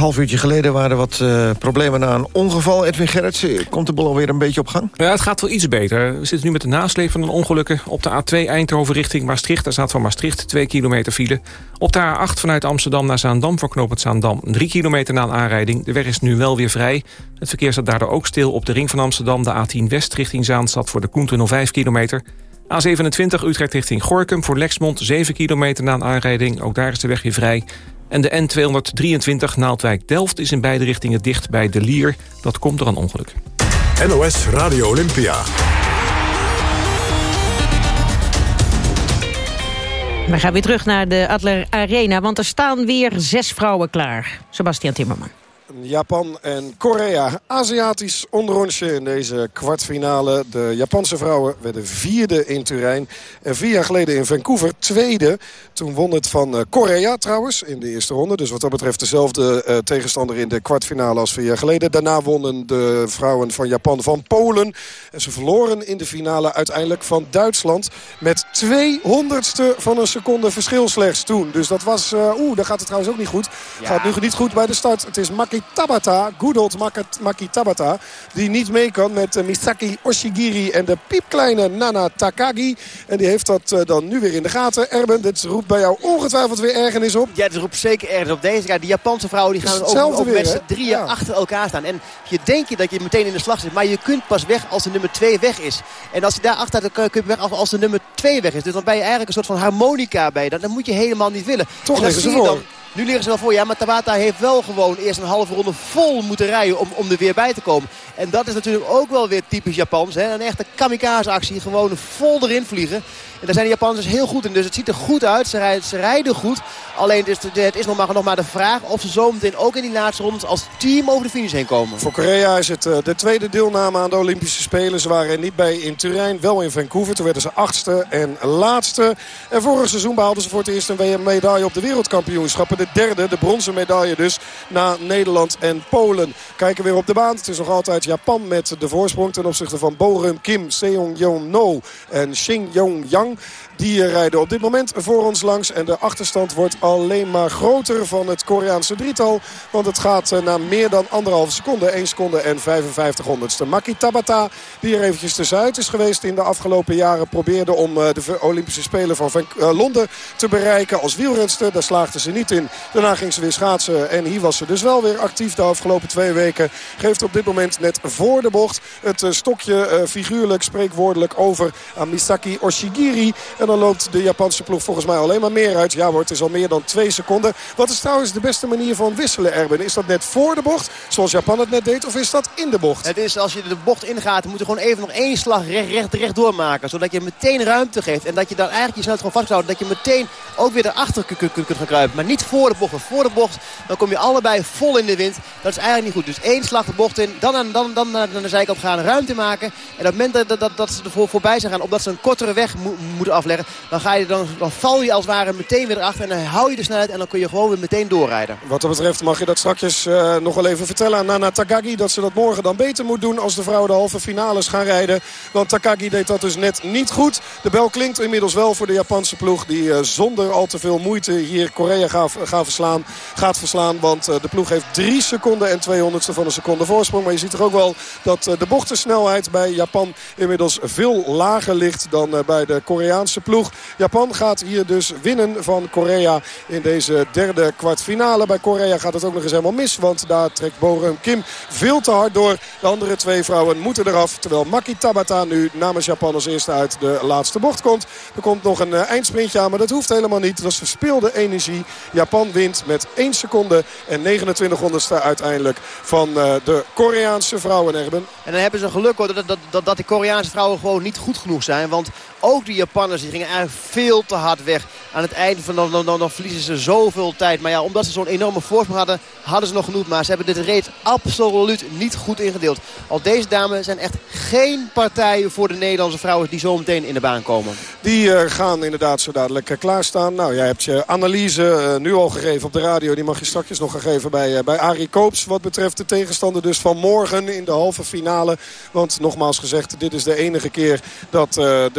B: Half uurtje geleden waren er wat uh, problemen na een ongeval. Edwin Gerritsen, komt de bol alweer een beetje op gang?
H: Ja, het gaat wel iets beter. We zitten nu met de nasleep van een ongelukken. Op de A2 Eindhoven richting Maastricht. Daar staat van Maastricht 2 kilometer file. Op de A8 vanuit Amsterdam naar Zaandam voor knooppunt Zaandam. 3 kilometer na een aanrijding. De weg is nu wel weer vrij. Het verkeer staat daardoor ook stil op de ring van Amsterdam. De A10 West richting Zaanstad voor de Koentunnel 5 kilometer. A27 Utrecht richting Gorkum voor Lexmond 7 kilometer na een aanrijding. Ook daar is de weg weer vrij. En de N223 Naaldwijk-Delft is in beide richtingen dicht bij De Lier. Dat komt door een ongeluk.
A: NOS Radio Olympia.
C: We gaan weer terug naar de Adler Arena, want er staan weer zes vrouwen klaar. Sebastian Timmerman.
R: Japan en Korea. Aziatisch onderrondje in deze kwartfinale. De Japanse vrouwen werden vierde in Turijn. En vier jaar geleden in Vancouver tweede. Toen won het van eh, Korea trouwens in de eerste ronde. Dus wat dat betreft dezelfde uh, tegenstander in de kwartfinale als vier jaar geleden. Daarna wonnen de vrouwen van Japan van Polen. En ze verloren in de finale uiteindelijk van Duitsland. Met 200ste van een seconde verschil slechts toen. Dus dat was... Uh, Oeh, daar gaat het trouwens ook niet goed. Ja. Gaat nu niet goed bij de start. Het is Maki Tabata, good old Maki Tabata. Die niet mee kan met uh, Misaki Oshigiri en de piepkleine Nana Takagi. En die heeft dat uh, dan nu weer in de gaten. Erben, dit roept bij jou ongetwijfeld weer ergernis op.
S: Ja, dit roept zeker ergernis op. Deze, ja, die Japanse vrouwen die gaan ook, ook weer, met z'n drieën ja. achter elkaar staan. En je denkt dat je meteen in de slag zit. Maar je kunt pas weg als de nummer 2 weg is. En als je daar achter dan kun je weg als de nummer 2 weg is. Dus dan ben je eigenlijk een soort van harmonica bij. Dat, dat moet je helemaal niet willen.
R: Toch ze voor. Dan,
S: nu liggen ze wel voor. Ja, maar Tabata heeft wel gewoon eerst een halve ronde vol moeten rijden om, om er weer bij te komen. En dat is natuurlijk ook wel weer typisch Japans. Hè? Een echte kamikaze actie. Gewoon vol erin vliegen. En daar zijn de Japanners heel goed in. Dus het ziet er goed uit. Ze rijden, ze rijden goed. Alleen het is, het is nog, maar, nog maar de vraag of ze zo meteen ook in die laatste rondes als team over de finish heen komen.
R: Voor Korea is het de tweede deelname aan de Olympische Spelen. Ze waren er niet bij in Turijn, wel in Vancouver. Toen werden ze achtste en laatste. En vorig seizoen behaalden ze voor het eerst een medaille op de wereldkampioenschappen. De derde, de bronzen medaille dus, na Nederland en Polen. Kijken weer op de baan. Het is nog altijd Japan met de voorsprong ten opzichte van Borum Kim, Seong Yeon No en Shin Yong Yang. Donc, Die rijden op dit moment voor ons langs. En de achterstand wordt alleen maar groter van het Koreaanse drietal. Want het gaat na meer dan anderhalve seconde. 1 seconde en 55 honderdste. Maki Tabata, die er eventjes tussenuit is geweest in de afgelopen jaren... probeerde om de Olympische Spelen van Londen te bereiken als wielrenster. Daar slaagde ze niet in. Daarna ging ze weer schaatsen. En hier was ze dus wel weer actief de afgelopen twee weken. Geeft op dit moment net voor de bocht het stokje figuurlijk, spreekwoordelijk over aan Misaki Oshigiri. Dan loopt de Japanse ploeg volgens mij alleen maar meer uit. Ja, wordt het is al meer dan twee seconden. Wat is trouwens de beste manier van wisselen, Erben? Is dat net voor de bocht, zoals Japan het net deed, of is dat in de bocht?
S: Het is als je de bocht ingaat, moet je gewoon even nog één slag recht, recht, recht doormaken. Zodat je meteen ruimte geeft. En dat je dan eigenlijk je snel gewoon vasthoudt. Dat je meteen ook weer erachter kunt, kunt, gaan kruipen. Maar niet voor de bocht. Voor de bocht, dan kom je allebei vol in de wind. Dat is eigenlijk niet goed. Dus één slag de bocht in. Dan, dan, dan, dan naar de zijkant gaan, ruimte maken. En op het moment dat, dat, dat ze ervoor voorbij zijn gaan, omdat ze een kortere weg mo moeten afleggen. Dan, ga je, dan, dan val je als het ware meteen weer erachter. En dan hou je de snelheid en dan kun je gewoon weer meteen doorrijden.
R: Wat dat betreft mag je dat straks uh, nog wel even vertellen aan Nana Takagi. Dat ze dat morgen dan beter moet doen als de vrouwen de halve finales gaan rijden. Want Takagi deed dat dus net niet goed. De bel klinkt inmiddels wel voor de Japanse ploeg. Die uh, zonder al te veel moeite hier Korea gaat, verslaan, gaat verslaan. Want uh, de ploeg heeft 3 seconden en 200ste van een seconde voorsprong. Maar je ziet er ook wel dat de bochtensnelheid bij Japan inmiddels veel lager ligt dan bij de Koreaanse ploeg. Japan gaat hier dus winnen van Korea in deze derde kwartfinale. Bij Korea gaat het ook nog eens helemaal mis. Want daar trekt Borum Kim veel te hard door. De andere twee vrouwen moeten eraf. Terwijl Maki Tabata nu namens Japan als eerste uit de laatste bocht komt. Er komt nog een eindsprintje aan, maar dat hoeft helemaal niet. Dat is verspeelde energie. Japan wint met 1 seconde en 29 honderdste uiteindelijk van de Koreaanse vrouwen, Erben.
S: En dan hebben ze geluk hoor, dat, dat, dat, dat die Koreaanse vrouwen gewoon niet goed genoeg zijn. Want ook de Japanners die gingen eigenlijk veel te hard weg. Aan het einde van dan, dan, dan, verliezen ze zoveel tijd. Maar ja, omdat ze zo'n enorme voorsprong hadden, hadden ze nog genoeg. Maar ze hebben dit reeds absoluut niet goed ingedeeld. Al deze dames zijn echt geen partijen voor de Nederlandse vrouwen die zo meteen in de baan komen.
R: Die uh, gaan inderdaad zo dadelijk uh, klaarstaan. Nou, jij hebt je analyse uh, nu al gegeven op de radio. Die mag je straks nog gaan geven bij, bij Arie Koops. Wat betreft de tegenstander dus van morgen in de halve finale. Want nogmaals gezegd, dit is de enige keer dat de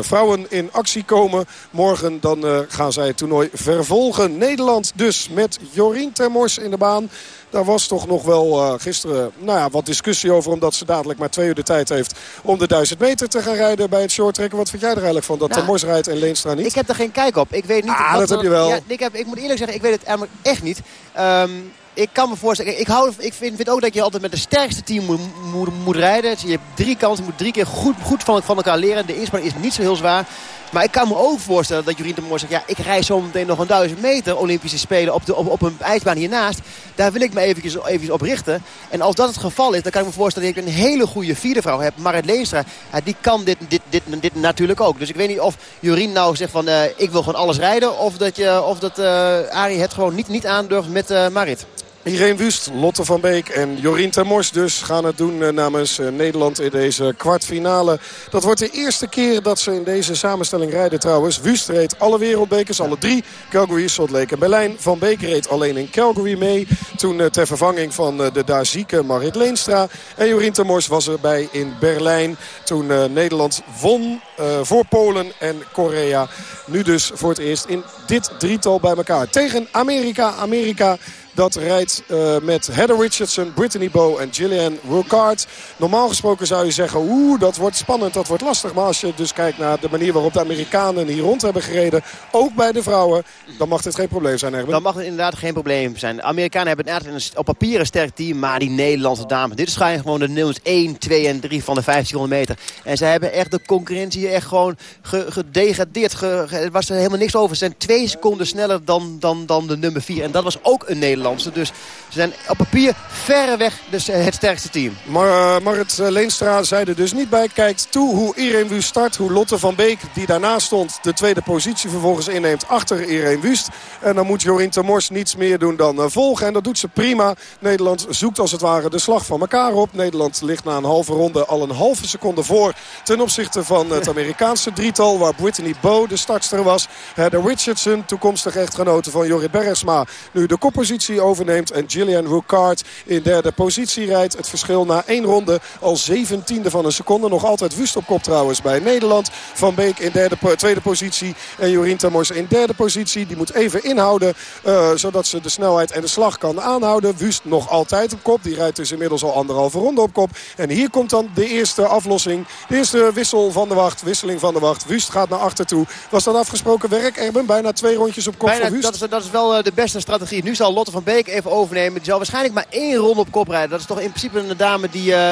R: vrouwen in actie komen. Morgen dan gaan zij het toernooi vervolgen. Nederland dus met Jorien Termors in de baan. Daar was toch nog wel uh, gisteren nou ja, wat discussie over. Omdat ze dadelijk maar twee uur de tijd heeft om de 1000 meter te gaan rijden bij het shorttrekken. Wat vind jij er eigenlijk van dat nou, Mors rijdt en Leenstra niet?
S: Ik heb er geen kijk op. Ik weet niet.
R: Ah, dat heb je wel. Ja,
S: ik, heb, ik moet eerlijk zeggen, ik weet het echt niet. Um, ik kan me voorstellen, ik, hou, ik vind, vind, ook dat je altijd met de sterkste team moet, moet, rijden. Je hebt drie kansen, moet drie keer goed, goed van, van elkaar leren. De inspanning is niet zo heel zwaar. Maar ik kan me ook voorstellen dat Jorien de Moor zegt... ja, ik rij zo meteen nog een duizend meter Olympische Spelen op, de, op, op een ijsbaan hiernaast. Daar wil ik me eventjes, eventjes op richten. En als dat het geval is, dan kan ik me voorstellen dat ik een hele goede vierde vrouw heb. Marit Leenstra, die kan dit, dit, dit, dit natuurlijk ook. Dus ik weet niet of Jorien nou zegt van... Uh, ik wil gewoon alles rijden. Of dat, je, of dat uh, Arie het gewoon niet, niet aandurft met uh, Marit.
R: Irene Wust, Lotte van Beek en Jorien Termors dus gaan het doen eh, namens eh, Nederland in deze kwartfinale. Dat wordt de eerste keer dat ze in deze samenstelling rijden trouwens. Wust reed alle wereldbekers, alle drie. Calgary, Salt Lake en Berlijn. Van Beek reed alleen in Calgary mee. Toen eh, ter vervanging van de daar zieke Marit Leenstra. En Jorien Termors was erbij in Berlijn. Toen Nederland won voor Polen en Korea. Nu dus voor het eerst in dit drietal bij elkaar. Tegen Amerika. Amerika dat rijdt uh, met Heather Richardson, Brittany Bow en Gillian Rocard. Normaal gesproken zou je zeggen, oeh, dat wordt spannend, dat wordt lastig. Maar als je dus kijkt naar de manier waarop de Amerikanen hier rond hebben gereden... ook bij de vrouwen, dan mag dit geen probleem zijn, Erben.
S: Dan mag het inderdaad geen probleem zijn. De Amerikanen hebben inderdaad op papier een sterk team... maar die Nederlandse dames, dit is gewoon de nummers 1, 2 en 3 van de 1500 meter. En ze hebben echt de concurrentie echt gewoon gedegradeerd. Ge, er was er helemaal niks over. Ze zijn twee seconden sneller dan, dan, dan de nummer 4. En dat was ook een Dus ze zijn op papier verreweg dus het sterkste team.
R: Maar uh, Marit eh, Leenstra zei er dus niet bij. Kijkt toe hoe Irene Wust start. Hoe Lotte van Beek, die daarnaast stond, de tweede positie vervolgens inneemt achter Irene Wust. En dan moet Jorien Temors niets meer doen dan uh, volgen. En dat doet ze prima. Nederland zoekt als het ware de slag van elkaar op. Nederland ligt na een halve ronde al een halve seconde voor. Ten opzichte van het Amerikaanse drietal. Waar Brittany Bow de startster was. De Richardson, toekomstig echtgenote van Jorrit Bergsma. Nu de koppositie overneemt. En Gillian Rocard in derde positie rijdt. Het verschil na één ronde al zeventiende van een seconde. Nog altijd wust op kop trouwens bij Nederland. Van Beek in derde, tweede positie. En Jorien Tamors in derde positie. Die moet even inhouden. Uh, zodat ze de snelheid en de slag kan aanhouden. Wust nog altijd op kop. Die rijdt dus inmiddels al anderhalve ronde op kop. En hier komt dan de eerste aflossing. De eerste wissel van de wacht. Wisseling van de wacht. Wust gaat naar achter toe. Was dat afgesproken werk, Erben? Bijna twee rondjes op kop
S: Bijna,
R: voor Wust.
S: Dat is, dat is wel eh, de beste strategie. Nu zal Lotte van Beek even overnemen. Die zal waarschijnlijk maar één ronde op kop rijden. Dat is toch in principe een dame die, uh,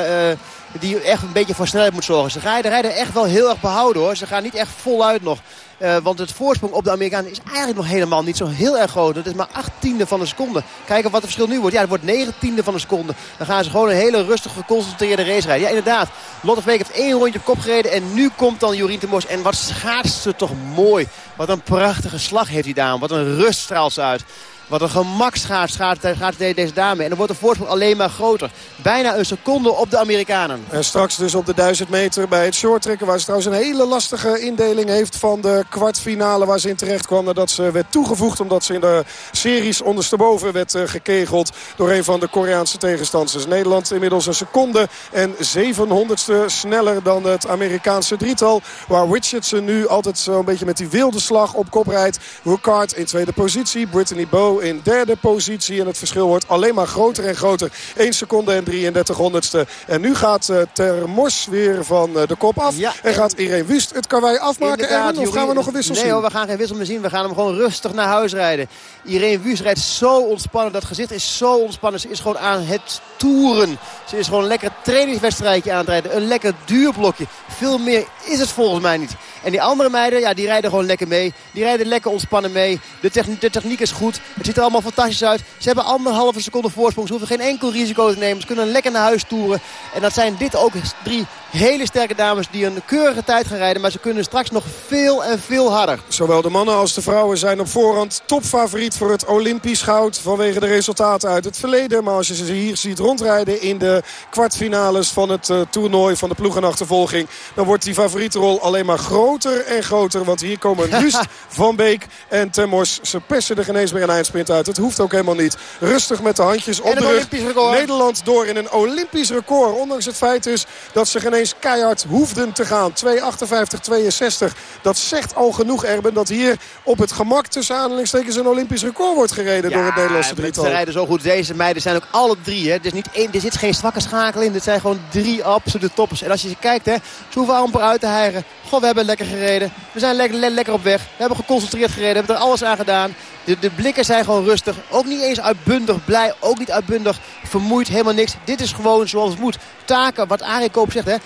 S: die echt een beetje voor snelheid moet zorgen. Ze rijden, rijden echt wel heel erg behouden hoor. Ze gaan niet echt voluit nog. Uh, want het voorsprong op de Amerikanen is eigenlijk nog helemaal niet zo heel erg groot. Het is maar achttiende van een seconde. Kijken wat het verschil nu wordt. Ja, het wordt negentiende van een seconde. Dan gaan ze gewoon een hele rustig geconcentreerde race rijden. Ja, inderdaad. Lotte Beek heeft één rondje op kop gereden. En nu komt dan Jorien Temors. En wat schaatst ze toch mooi. Wat een prachtige slag heeft die dame. Wat een rust straalt ze uit. Wat een gemakschaats gaat, gaat deze dame. En dan wordt de voorsprong alleen maar groter. Bijna een seconde op de Amerikanen.
R: En straks dus op de 1000 meter bij het shorttrekken. Waar ze trouwens een hele lastige indeling heeft van de kwartfinale. Waar ze in terecht kwam nadat ze werd toegevoegd. Omdat ze in de series ondersteboven werd eh, gekegeld door een van de Koreaanse tegenstanders. Nederland inmiddels een seconde en 700ste sneller dan het Amerikaanse drietal. Waar Richardson nu altijd zo'n beetje met die wilde slag op kop rijdt. Ricard in tweede positie. Brittany Bow in derde positie. En het verschil wordt alleen maar groter en groter. 1 seconde en 33 honderdste. En nu gaat uh, Ter weer van uh, de kop af. Ja, en, gaat Irene Wust het karwei afmaken. Erwin, of gaan we nog een wissel
S: nee,
R: zien?
S: Nee we gaan geen wissel meer zien. We gaan hem gewoon rustig naar huis rijden. Irene Wust rijdt zo ontspannen. Dat gezicht is zo ontspannen. Ze is gewoon aan het toeren. Ze is gewoon een lekker trainingswedstrijdje aan het rijden. Een lekker duurblokje. Veel meer is het volgens mij niet. En die andere meiden, ja, die rijden gewoon lekker mee. Die rijden lekker ontspannen mee. De, techniek, de techniek is goed. Het ziet er allemaal fantastisch uit. Ze hebben anderhalve seconde voorsprong. Ze hoeven geen enkel risico te nemen. Ze kunnen lekker naar huis toeren. En dat zijn dit ook drie hele sterke dames die een keurige tijd gaan rijden. Maar ze kunnen straks nog veel en veel harder.
R: Zowel de mannen als de vrouwen zijn op voorhand topfavoriet voor het Olympisch goud. Vanwege de resultaten uit het verleden. Maar als je ze hier ziet rondrijden in de kwartfinales van het uh, toernooi van de ploegenachtervolging. Dan wordt die favorietenrol alleen maar groter en groter. Want hier komen Wust, Van Beek en Temmors. Ze persen er geen eens meer een eindsprint uit. Het hoeft ook helemaal niet. Rustig met de handjes op de rug. Nederland door in een Olympisch record. Ondanks het feit dus dat ze geen keihard hoefden te gaan. 2.58-62. Dat zegt al genoeg, Erben, dat hier op het gemak tussen aanhalingstekens een Olympisch record wordt gereden door het Nederlandse drietal.
S: Ze rijden zo goed. Deze meiden zijn ook alle drie. Hè. Er, is niet één, er zit geen zwakke schakel in. Dit zijn gewoon drie absolute toppers. En als je kijkt, hè, ze hoeven amper uit te hijgen. Goh, we hebben lekker gereden. We zijn lekker, lekker op weg. We hebben geconcentreerd gereden. We hebben er alles aan gedaan. De, de, blikken zijn gewoon rustig. Ook niet eens uitbundig blij. Ook niet uitbundig vermoeid. Helemaal niks. Dit is gewoon zoals het moet. Taken, wat Arie Koop zegt. Hè,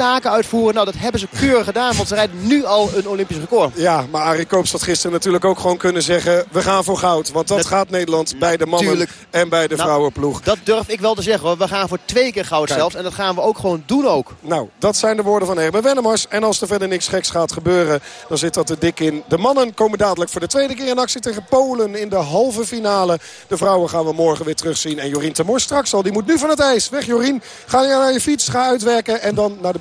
S: taken uitvoeren. Nou, dat hebben ze keurig gedaan. Want ze rijden nu al een Olympisch record.
R: Ja, maar Arie Koops had gisteren natuurlijk ook gewoon kunnen zeggen... we gaan voor goud. Want dat, gaat Nederland bij de mannen Tuurlijk. en bij de nou, vrouwenploeg.
S: Dat durf ik wel te zeggen. Hoor. We gaan voor twee keer goud zelfs. En dat gaan we ook gewoon doen ook.
R: Nou, dat zijn de woorden van Erben Wennemars. En als er verder niks geks gaat gebeuren... dan zit dat er dik in. De mannen komen dadelijk voor de tweede keer in actie tegen Polen... in de halve finale. De vrouwen gaan we morgen weer terugzien. En Jorien Temor straks al. Die moet nu van het ijs. Weg Jorien. Ga naar je fiets. Ga uitwerken. En dan naar de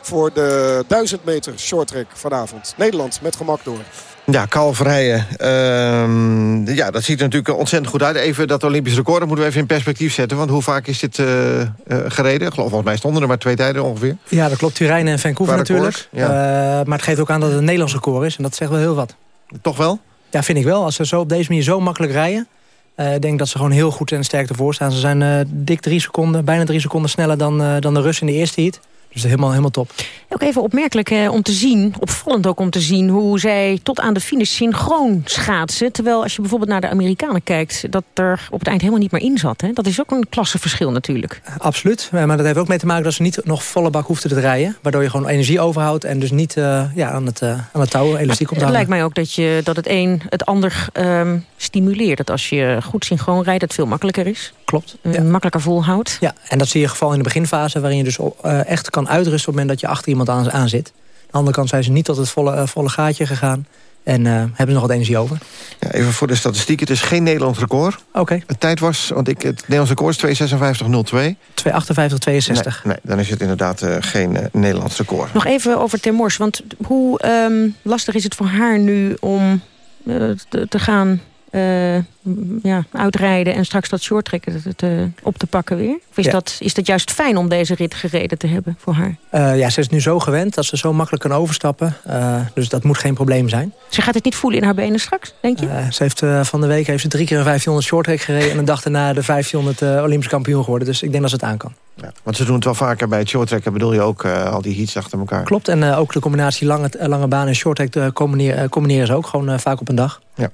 R: voor de 1000 meter shorttrack vanavond. Nederland met gemak door.
B: Ja, kalverijen. Uh, ja, dat ziet er natuurlijk ontzettend goed uit. Even dat Olympisch record dat moeten we even in perspectief zetten. Want hoe vaak is dit uh, uh, gereden? Geloof, volgens mij stonden er maar twee tijden ongeveer.
T: Ja, dat klopt. Turijn en Vancouver natuurlijk. Ja. Uh, maar het geeft ook aan dat het een Nederlands record is. En dat zegt wel heel wat.
B: Toch wel?
T: Ja, vind ik wel. Als ze zo op deze manier zo makkelijk rijden... Ik denk dat ze gewoon heel goed en sterk ervoor staan. Ze zijn dik drie seconden, bijna drie seconden sneller dan, dan de Russen in de eerste heat. Dus helemaal, helemaal top.
C: Ook even opmerkelijk eh, om te zien, opvallend ook om te zien... hoe zij tot aan de finish synchroon schaatsen. Terwijl als je bijvoorbeeld naar de Amerikanen kijkt... dat er op het eind helemaal niet meer in zat. Hè? Dat is ook een klassenverschil natuurlijk.
T: Absoluut, maar dat heeft ook mee te maken dat ze niet nog volle bak hoefden te rijden. Waardoor je gewoon energie overhoudt en dus niet uh, ja, aan, het, uh, aan het touw elastiek komt
C: Het lijkt mij ook dat, je, dat het een het ander um, stimuleert. Dat als je goed synchroon rijdt, het veel makkelijker is.
T: Klopt.
C: Ja. Makkelijker volhoudt.
T: Ja, en dat zie je geval in de beginfase... waarin je dus uh, echt kan uitrusten op het moment dat je achter iemand aan, aan zit. Aan de andere kant zijn ze niet tot het volle, uh, volle gaatje gegaan. En uh, hebben ze nog wat energie over.
B: Ja, even voor de statistiek. Het is geen Nederlands record.
T: Oké. Okay.
B: Het tijd was, want ik, het Nederlands record is
T: 2.56.02. 2.58.62.
B: Nee, nee, dan is het inderdaad uh, geen uh, Nederlands record.
C: Nog even over Termors. Want hoe um, lastig is het voor haar nu om te, te gaan uh, ja, uitrijden en straks dat shorttrekken te, op te pakken weer? Of is, ja. dat, is dat juist fijn om deze rit gereden te hebben voor haar?
T: Uh, ja, ze is nu zo gewend dat ze zo makkelijk kan overstappen. Uh, dus dat moet geen probleem zijn.
C: Ze gaat het niet voelen in haar benen straks, denk je?
T: ze heeft, van de week heeft ze drie keer een 1500 shorttrack gereden... en een dag daarna de 1500 Olympisch kampioen geworden. Dus ik denk dat ze het aan kan.
B: Ja, want ze doen het wel vaker bij het shorttrekken. Bedoel je ook al die heats achter elkaar?
T: Klopt, en ook de combinatie lange, lange baan en shorttrack combineren, combineren ze ook gewoon vaak op een dag.
B: Ja.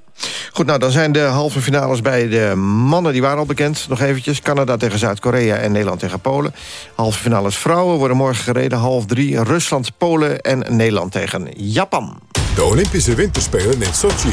B: Goed, nou dan zijn de halve finales bij de mannen, die waren al bekend. Nog eventjes, Canada tegen Zuid-Korea en Nederland tegen Polen. Halve finales vrouwen worden morgen gereden, half drie. Rusland, Polen en Nederland tegen Japan.
A: De Olympische Winterspelen in Sochi.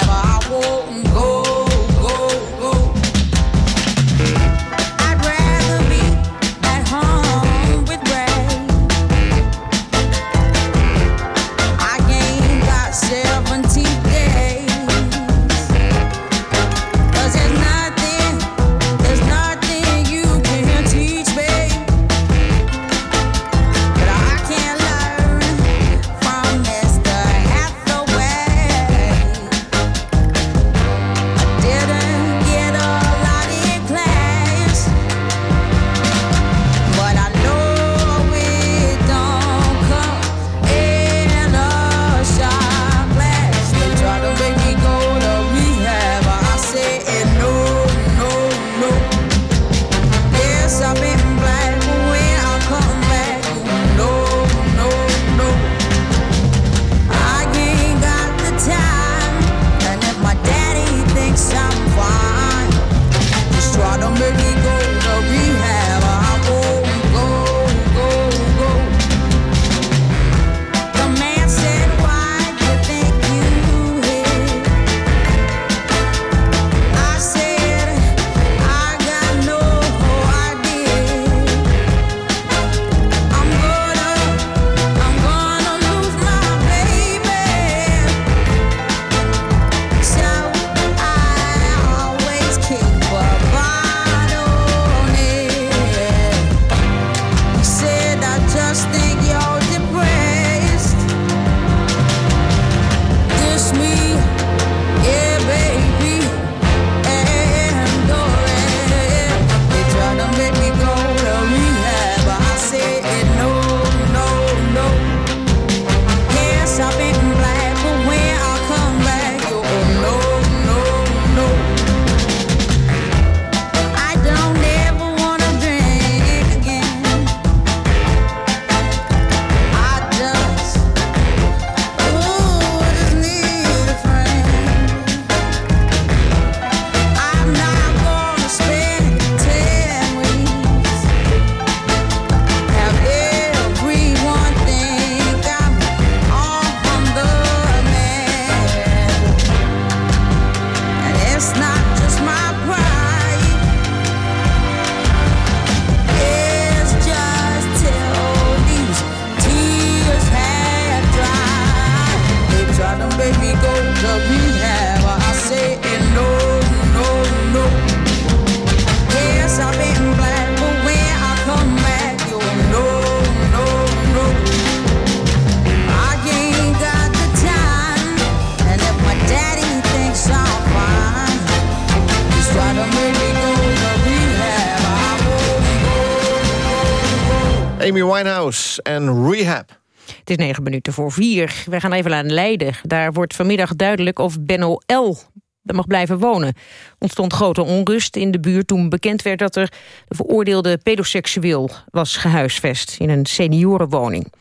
B: Winehouse en Rehab.
C: Het is negen minuten voor vier. We gaan even naar Leiden. Daar wordt vanmiddag duidelijk of Benno L. mag blijven wonen. Ontstond grote onrust in de buurt toen bekend werd... dat er de veroordeelde pedoseksueel was gehuisvest in een seniorenwoning.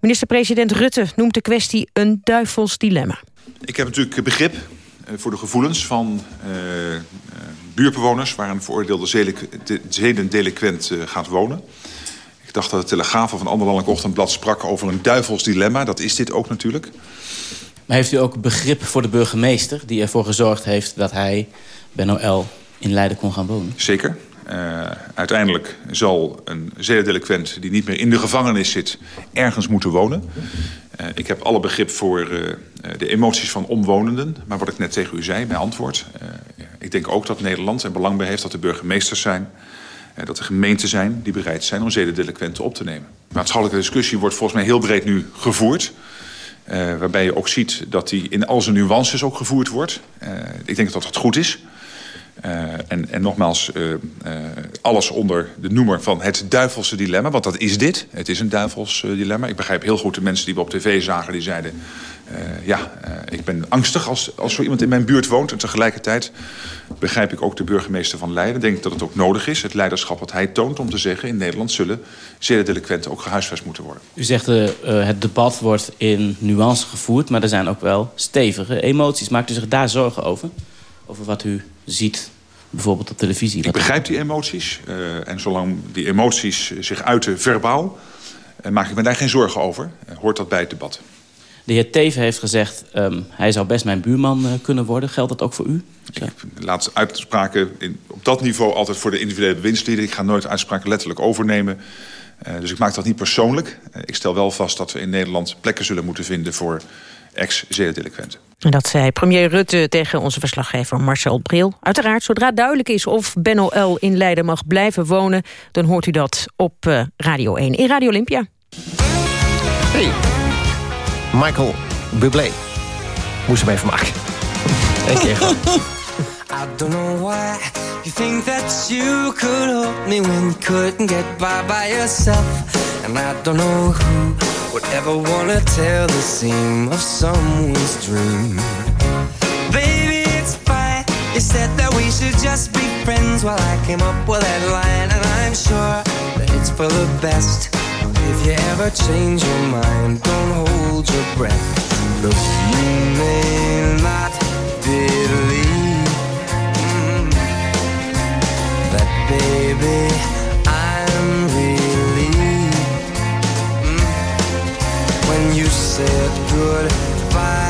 C: Minister-president Rutte noemt de kwestie een duivels dilemma.
F: Ik heb natuurlijk begrip eh, voor de gevoelens van uh, buurtbewoners... waar een veroordeelde zedendeliquent uh, gaat wonen. Ik dacht dat de Telegraaf of een ander landelijk ochtendblad sprak over een duivels dilemma. Dat is dit ook natuurlijk.
U: Maar heeft u ook begrip voor de burgemeester... die ervoor gezorgd heeft dat hij, Benno L., in Leiden kon gaan wonen?
F: Zeker. Uh, uiteindelijk zal een zedendelinquent die niet meer in de gevangenis zit... ergens moeten wonen. Uh, ik heb alle begrip voor uh, de emoties van omwonenden. Maar wat ik net tegen u zei, mijn antwoord... ik denk ook dat Nederland er belang bij heeft dat de burgemeesters zijn... dat er gemeenten zijn die bereid zijn om zedendelinquenten op te nemen. De maatschappelijke discussie wordt volgens mij heel breed nu gevoerd... Uh, waarbij je ook ziet dat die in al zijn nuances ook gevoerd wordt. Uh, ik denk dat dat goed is. En, en nogmaals, alles onder de noemer van het duivelse dilemma. Want dat is dit. Het is een duivels dilemma. Ik begrijp heel goed de mensen die we op tv zagen... die zeiden, ja, ik ben angstig als, als zo iemand in mijn buurt woont. En tegelijkertijd begrijp ik ook de burgemeester van Leiden. Denk dat het ook nodig is, het leiderschap wat hij toont... om te zeggen, in Nederland zullen zedendelinquenten ook gehuisvest moeten worden.
U: U zegt, uh, het debat wordt in nuance gevoerd... maar er zijn ook wel stevige emoties. Maakt u zich daar zorgen over? Over wat u ziet, bijvoorbeeld op televisie?
F: Ik begrijp die emoties. En zolang die emoties zich uiten verbaal... Maak ik me daar geen zorgen over. hoort dat bij het debat.
U: De heer Teven heeft gezegd, um, hij zou best mijn buurman uh, kunnen worden. Geldt dat ook voor u?
F: Ik laat uitspraken in, op dat niveau altijd voor de individuele bewindslieden. Ik ga nooit uitspraken letterlijk overnemen. Uh, dus ik maak dat niet persoonlijk. Uh, ik stel wel vast dat we in Nederland plekken zullen moeten vinden... voor ex-zedendelinquenten.
C: En dat zei premier Rutte tegen onze verslaggever Marcel Bril. Uiteraard, zodra duidelijk is of Benno L. in Leiden mag blijven wonen... dan hoort u dat op uh, Radio 1 in Radio Olympia.
B: Hey. Michael Bublé. Moest hem even maken. Eén keer gewoon.
V: I don't know why you think that you could help me when you couldn't get by by yourself. And I don't know who would ever wanna tell the seam of someone's dream. Baby, it's fine. You said that we should just be friends while I came up with that line. And I'm sure that it's for the best. If you ever change your mind, don't hold your breath. Look, you may not believe mm, that, baby, I'm relieved mm, when you said goodbye.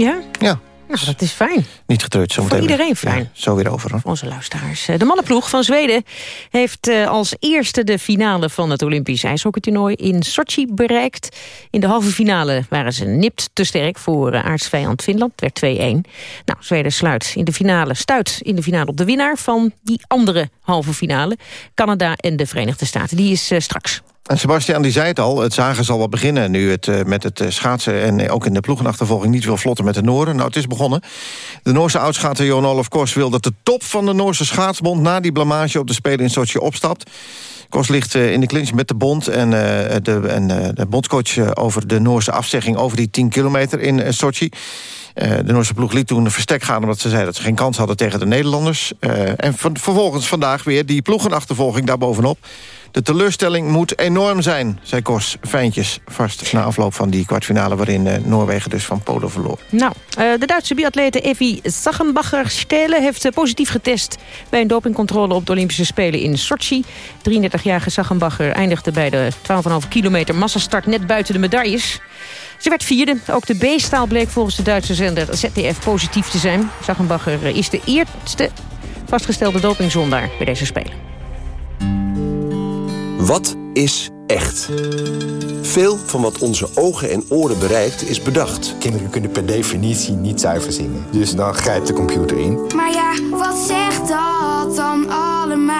C: Ja?
B: Ja.
C: Nou, dat is fijn.
B: Niet getreurd. Zo
C: Voor
B: meteen.
C: iedereen fijn.
B: Ja, zo weer over. Hoor.
C: Onze luisteraars. De mannenploeg van Zweden heeft eh, als eerste de finale van het Olympisch ijshockeytoernooi in Sochi bereikt. In de halve finale waren ze nipt te sterk voor uh, aardsvijand Finland. Het werd 2-1. Nou, Zweden sluit in de finale, stuit in de finale op de winnaar van die andere halve finale. Canada en de Verenigde Staten. Die is straks.
B: En Sebastian die zei het al, het zagen zal wel beginnen... nu het uh, met het uh, schaatsen en ook in de ploegenachtervolging... niet wil vlotten met de Noorden. Nou, het is begonnen. De Noorse oudschaatser Jon Olof Kors wil dat de top van de Noorse schaatsbond... na die blamage op de Spelen in Sochi opstapt. Kors ligt in de clinch met de bond en, de, en de bondscoach... over de Noorse afzegging over die 10 kilometer in Sochi. De Noorse ploeg liet toen een verstek gaan... omdat ze zei dat ze geen kans hadden tegen de Nederlanders. en van, vervolgens vandaag weer die ploegenachtervolging daarbovenop... De teleurstelling moet enorm zijn, zei Kors Fijntjes vast... na afloop van die kwartfinale waarin uh, Noorwegen dus van Polen verloor.
C: Nou, de Duitse biatlete Evi Sachenbacher-Stele heeft positief getest... bij een dopingcontrole op de Olympische Spelen in Sochi. 33-jarige Sachenbacher eindigde bij de 12,5 kilometer massastart... net buiten de medailles. Ze werd vierde. Ook de B-staal bleek volgens de Duitse zender ZDF positief te zijn. Sachenbacher is de eerste vastgestelde dopingzondaar bij deze Spelen.
W: Wat is echt? Veel van wat onze ogen en oren bereikt is bedacht.
X: Kinderen kunnen per definitie niet zuiver zingen. Dus dan grijpt de computer in.
Y: Maar ja, wat zegt dat dan allemaal?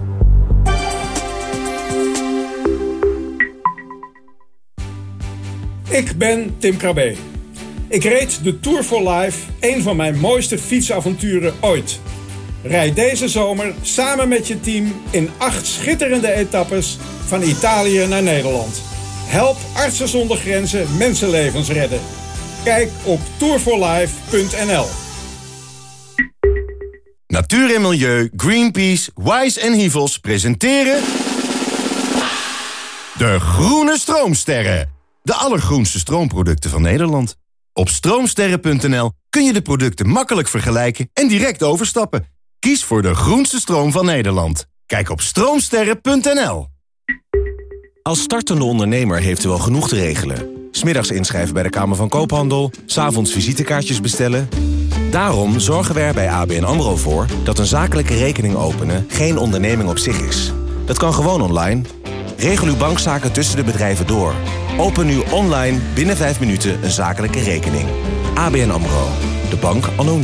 N: Ik ben Tim Krabbe. Ik reed de Tour for Life, een van mijn mooiste fietsavonturen ooit. Rijd deze zomer samen met je team in acht schitterende etappes van Italië naar Nederland. Help Artsen zonder Grenzen mensenlevens redden. Kijk op tourforlife.nl
Z: Natuur en Milieu, Greenpeace, Wise en Hivels presenteren... De Groene Stroomsterren. De allergroenste stroomproducten van Nederland. Op stroomsterren.nl kun je de producten makkelijk vergelijken en direct overstappen. Kies voor de groenste stroom van Nederland. Kijk op stroomsterren.nl.
L: Als startende ondernemer heeft u wel genoeg te regelen. Smiddags inschrijven bij de Kamer van Koophandel, s'avonds visitekaartjes bestellen. Daarom zorgen we er bij ABN AMRO voor dat een zakelijke rekening openen geen onderneming op zich is. Dat kan gewoon online. Regel uw bankzaken tussen de bedrijven door. Open nu online binnen 5 minuten een zakelijke rekening. ABN AMRO. De bank anno.